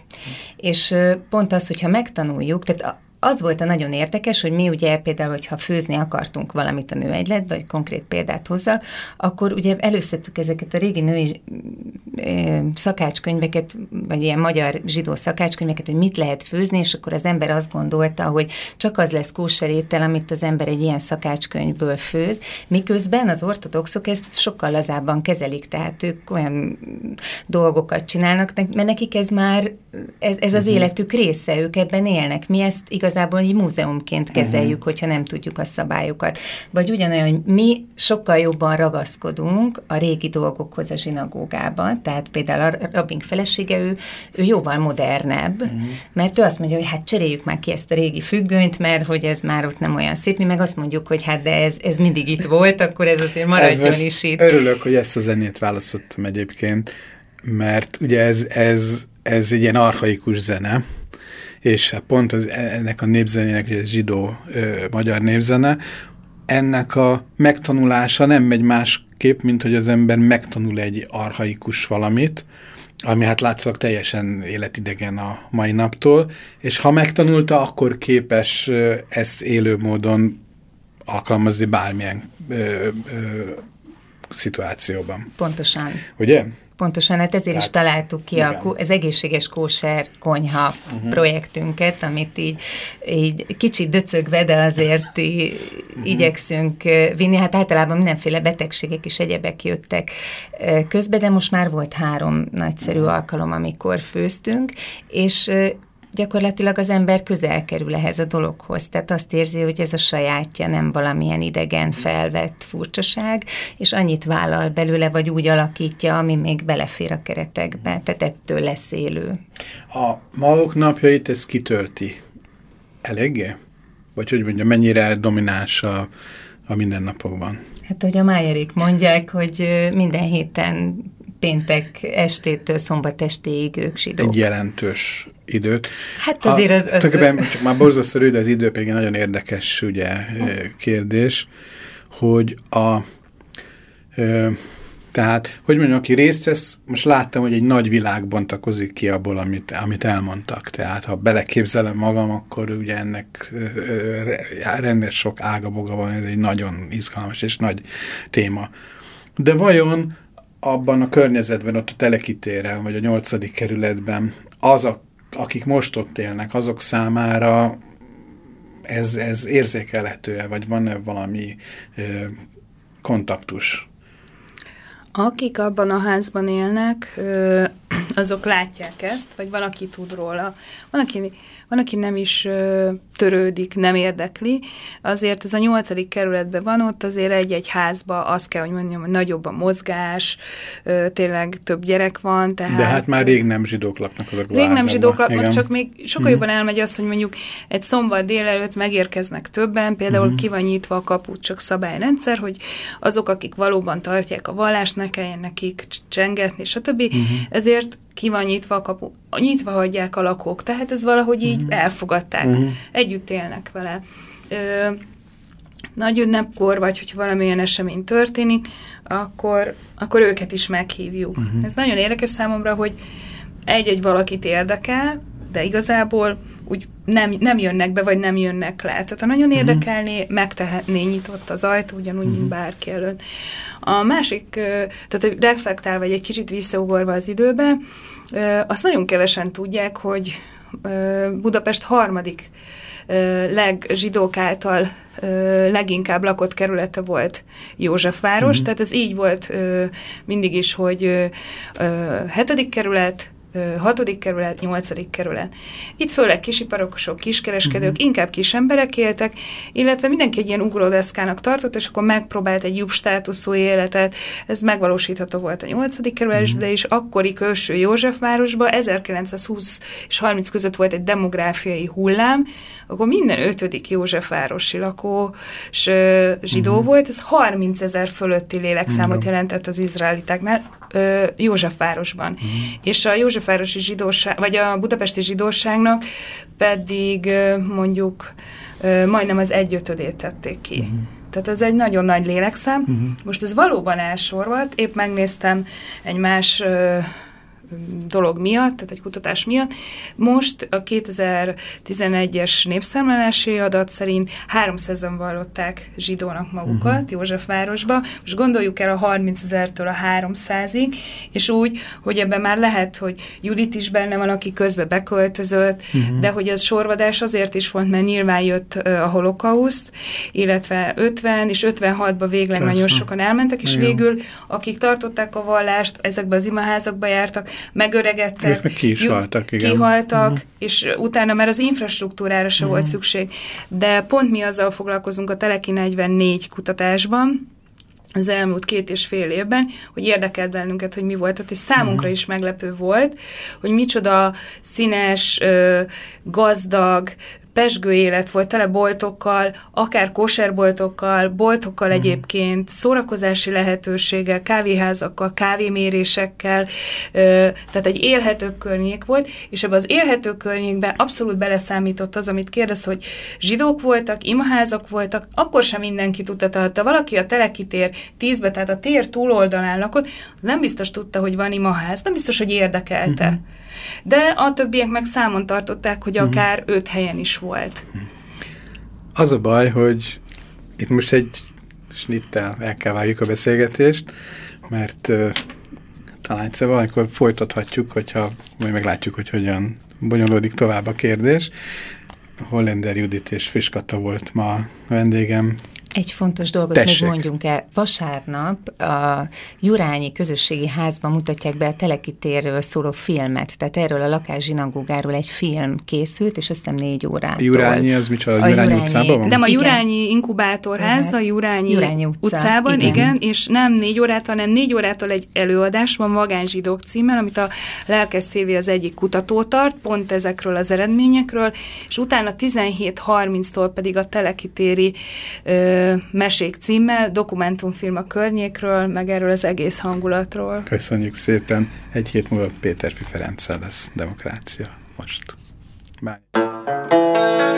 És pont az, hogyha megtanuljuk, tehát az volt a nagyon érdekes, hogy mi ugye például, hogyha főzni akartunk valamit a nőegyletbe, vagy konkrét példát hozzak, akkor ugye előszedtük ezeket a régi női szakácskönyveket, vagy ilyen magyar zsidó szakácskönyveket, hogy mit lehet főzni, és akkor az ember azt gondolta, hogy csak az lesz kóserétel, amit az ember egy ilyen szakácskönyvből főz, miközben az ortodoxok ezt sokkal lazábban kezelik, tehát ők olyan dolgokat csinálnak, mert nekik ez már, ez, ez az uh-huh. életük része, ők ebben élnek. Mi ezt igaz igazából egy múzeumként kezeljük, uh-huh. hogyha nem tudjuk a szabályokat. Vagy ugyanolyan, hogy mi sokkal jobban ragaszkodunk a régi dolgokhoz a zsinagógában, tehát például a Rabink felesége, ő, ő jóval modernebb, uh-huh. mert ő azt mondja, hogy hát cseréljük már ki ezt a régi függönyt, mert hogy ez már ott nem olyan szép, mi meg azt mondjuk, hogy hát de ez, ez mindig itt volt, akkor ez azért maradjon ez is itt. Örülök, hogy ezt a zenét választottam egyébként, mert ugye ez, ez, ez egy ilyen arhaikus zene, és hát pont az, ennek a népzenének, ez zsidó ö, magyar népzene, ennek a megtanulása nem megy másképp, mint hogy az ember megtanul egy arhaikus valamit, ami hát látszólag teljesen életidegen a mai naptól, és ha megtanulta, akkor képes ezt élő módon alkalmazni bármilyen ö, ö, szituációban. Pontosan. Ugye? Pontosan, hát ezért Tehát, is találtuk ki a, az egészséges kóser konyha uh-huh. projektünket, amit így, így kicsit döcögve, de azért így, uh-huh. igyekszünk vinni. Hát általában mindenféle betegségek és egyebek jöttek közbe, de most már volt három nagyszerű uh-huh. alkalom, amikor főztünk, és gyakorlatilag az ember közel kerül ehhez a dologhoz. Tehát azt érzi, hogy ez a sajátja, nem valamilyen idegen felvett furcsaság, és annyit vállal belőle, vagy úgy alakítja, ami még belefér a keretekbe. Tehát ettől lesz élő. A magok napjait ez kitölti eléggé? Vagy hogy mondja, mennyire domináns a, a mindennapokban? Hát, hogy a Májerék mondják, hogy minden héten péntek estétől szombat estéig ők zsidók. Egy jelentős időt. Hát azért az... az... Tökében, csak már borzasztó rövid az idő, pedig nagyon érdekes ugye, kérdés, hogy a... Ö, tehát, hogy mondjam, aki részt vesz, most láttam, hogy egy nagy világ bontakozik ki abból, amit, amit elmondtak. Tehát, ha beleképzelem magam, akkor ugye ennek rendes sok ágaboga van, ez egy nagyon izgalmas és nagy téma. De vajon abban a környezetben, ott a telekitéren, vagy a nyolcadik kerületben, az, a, akik most ott élnek, azok számára ez, ez érzékelhető-e, vagy van-e valami ö, kontaktus? Akik abban a házban élnek, azok látják ezt, vagy van, aki tud róla. Van, aki, van, aki nem is törődik, nem érdekli. Azért ez a nyolcadik kerületben van, ott azért egy-egy házba azt kell, hogy mondjam, hogy nagyobb a mozgás, tényleg több gyerek van. Tehát, De hát már rég nem zsidók laknak azok Rég nem zsidók laknak, Igen. csak még sokkal mm. jobban elmegy az, hogy mondjuk egy szombat délelőtt megérkeznek többen, például mm. ki van nyitva a kaput, csak szabályrendszer, hogy azok, akik valóban tartják a vallást, ne kelljen nekik csengetni, stb. Mm. Ezért ki van nyitva a kapu, nyitva hagyják a lakók, tehát ez valahogy így uh-huh. elfogadták, uh-huh. együtt élnek vele. Ö, nagy ünnepkor, vagy hogyha valamilyen esemény történik, akkor, akkor őket is meghívjuk. Uh-huh. Ez nagyon érdekes számomra, hogy egy-egy valakit érdekel, de igazából úgy nem, nem jönnek be, vagy nem jönnek le. Tehát ha nagyon uh-huh. érdekelné, megtehetné nyitott az ajtó, ugyanúgy, uh-huh. mint bárki előtt. A másik, tehát reflektálva, vagy egy kicsit visszaugorva az időbe, azt nagyon kevesen tudják, hogy Budapest harmadik legzsidók által leginkább lakott kerülete volt Józsefváros, uh-huh. tehát ez így volt mindig is, hogy hetedik kerület, 6. kerület, 8. kerület. Itt főleg kisiparokosok, kiskereskedők, uh-huh. inkább kis emberek éltek, illetve mindenki egy ilyen ugródeszkának tartott, és akkor megpróbált egy jobb státuszú életet. Ez megvalósítható volt a 8. kerületben, uh-huh. de is akkori Kőső Józsefvárosban 1920 és 30 között volt egy demográfiai hullám, akkor minden ötödik Józsefvárosi lakó zsidó uh-huh. volt, ez 30 ezer fölötti lélekszámot uh-huh. jelentett az izraelitáknál Józsefvárosban. Uh-huh. És a Józsefvárosi zsidóság, vagy a budapesti zsidóságnak pedig mondjuk majdnem az egyötödét tették ki. Uh-huh. Tehát ez egy nagyon nagy lélekszám. Uh-huh. Most ez valóban elsorolt, épp megnéztem egy más dolog miatt, tehát egy kutatás miatt. Most a 2011-es népszámlálási adat szerint 300-an vallották zsidónak magukat uh-huh. Józsefvárosba. Most gondoljuk el a 30 ezertől a 300-ig, és úgy, hogy ebben már lehet, hogy Judit is benne van, aki közbe beköltözött, uh-huh. de hogy ez sorvadás azért is volt, mert nyilván jött a holokauszt, illetve 50 és 56-ba végleg Persze. nagyon sokan elmentek, és Igen. végül akik tartották a vallást, ezekbe az imaházakba jártak, megöregedtek, ki is haltak, igen. kihaltak, uh-huh. és utána már az infrastruktúrára se uh-huh. volt szükség. De pont mi azzal foglalkozunk a Teleki 44 kutatásban, az elmúlt két és fél évben, hogy érdekelt bennünket, hogy mi volt, tehát és számunkra uh-huh. is meglepő volt, hogy micsoda színes, gazdag, pesgő élet volt, tele boltokkal, akár kóserboltokkal, boltokkal uh-huh. egyébként, szórakozási lehetőséggel, kávéházakkal, kávémérésekkel, tehát egy élhetőbb környék volt, és ebbe az élhető környékben abszolút beleszámított az, amit kérdez, hogy zsidók voltak, imaházak voltak, akkor sem mindenki tudta, ha valaki a telekitér tízbe, tehát a tér túloldalán lakott, nem biztos tudta, hogy van imaház, nem biztos, hogy érdekelte. Uh-huh. De a többiek meg számon tartották, hogy mhm. akár uh-huh. öt helyen is volt. Az a baj, hogy itt most egy snittel el kell váljuk a beszélgetést, mert uh, talán egyszer valamikor folytathatjuk, hogyha majd meglátjuk, hogy hogyan bonyolódik tovább a kérdés. Hollander Judit és Fiskata volt ma a vendégem, egy fontos dolgot Tessék. még mondjunk el. Vasárnap a Jurányi Közösségi Házban mutatják be a Teleki térről szóló filmet. Tehát erről a lakás zsinagógáról egy film készült, és azt hiszem négy órától. Jurányi az micsoda? A Jurányi, Jurányi utcában van? Nem, a Jurányi inkubátorház, a Jurányi, Jurányi utca. utcában, igen. igen, és nem négy órától, hanem négy órától egy előadás van Magánzsidók címmel, amit a Lelkes Szilvi az egyik kutató tart, pont ezekről az eredményekről, és utána 17.30-tól pedig a Telekitéri ö, mesék címmel, dokumentumfilm a környékről, meg erről az egész hangulatról. Köszönjük szépen. Egy hét múlva Péter Ferenccel lesz demokrácia most. Bye.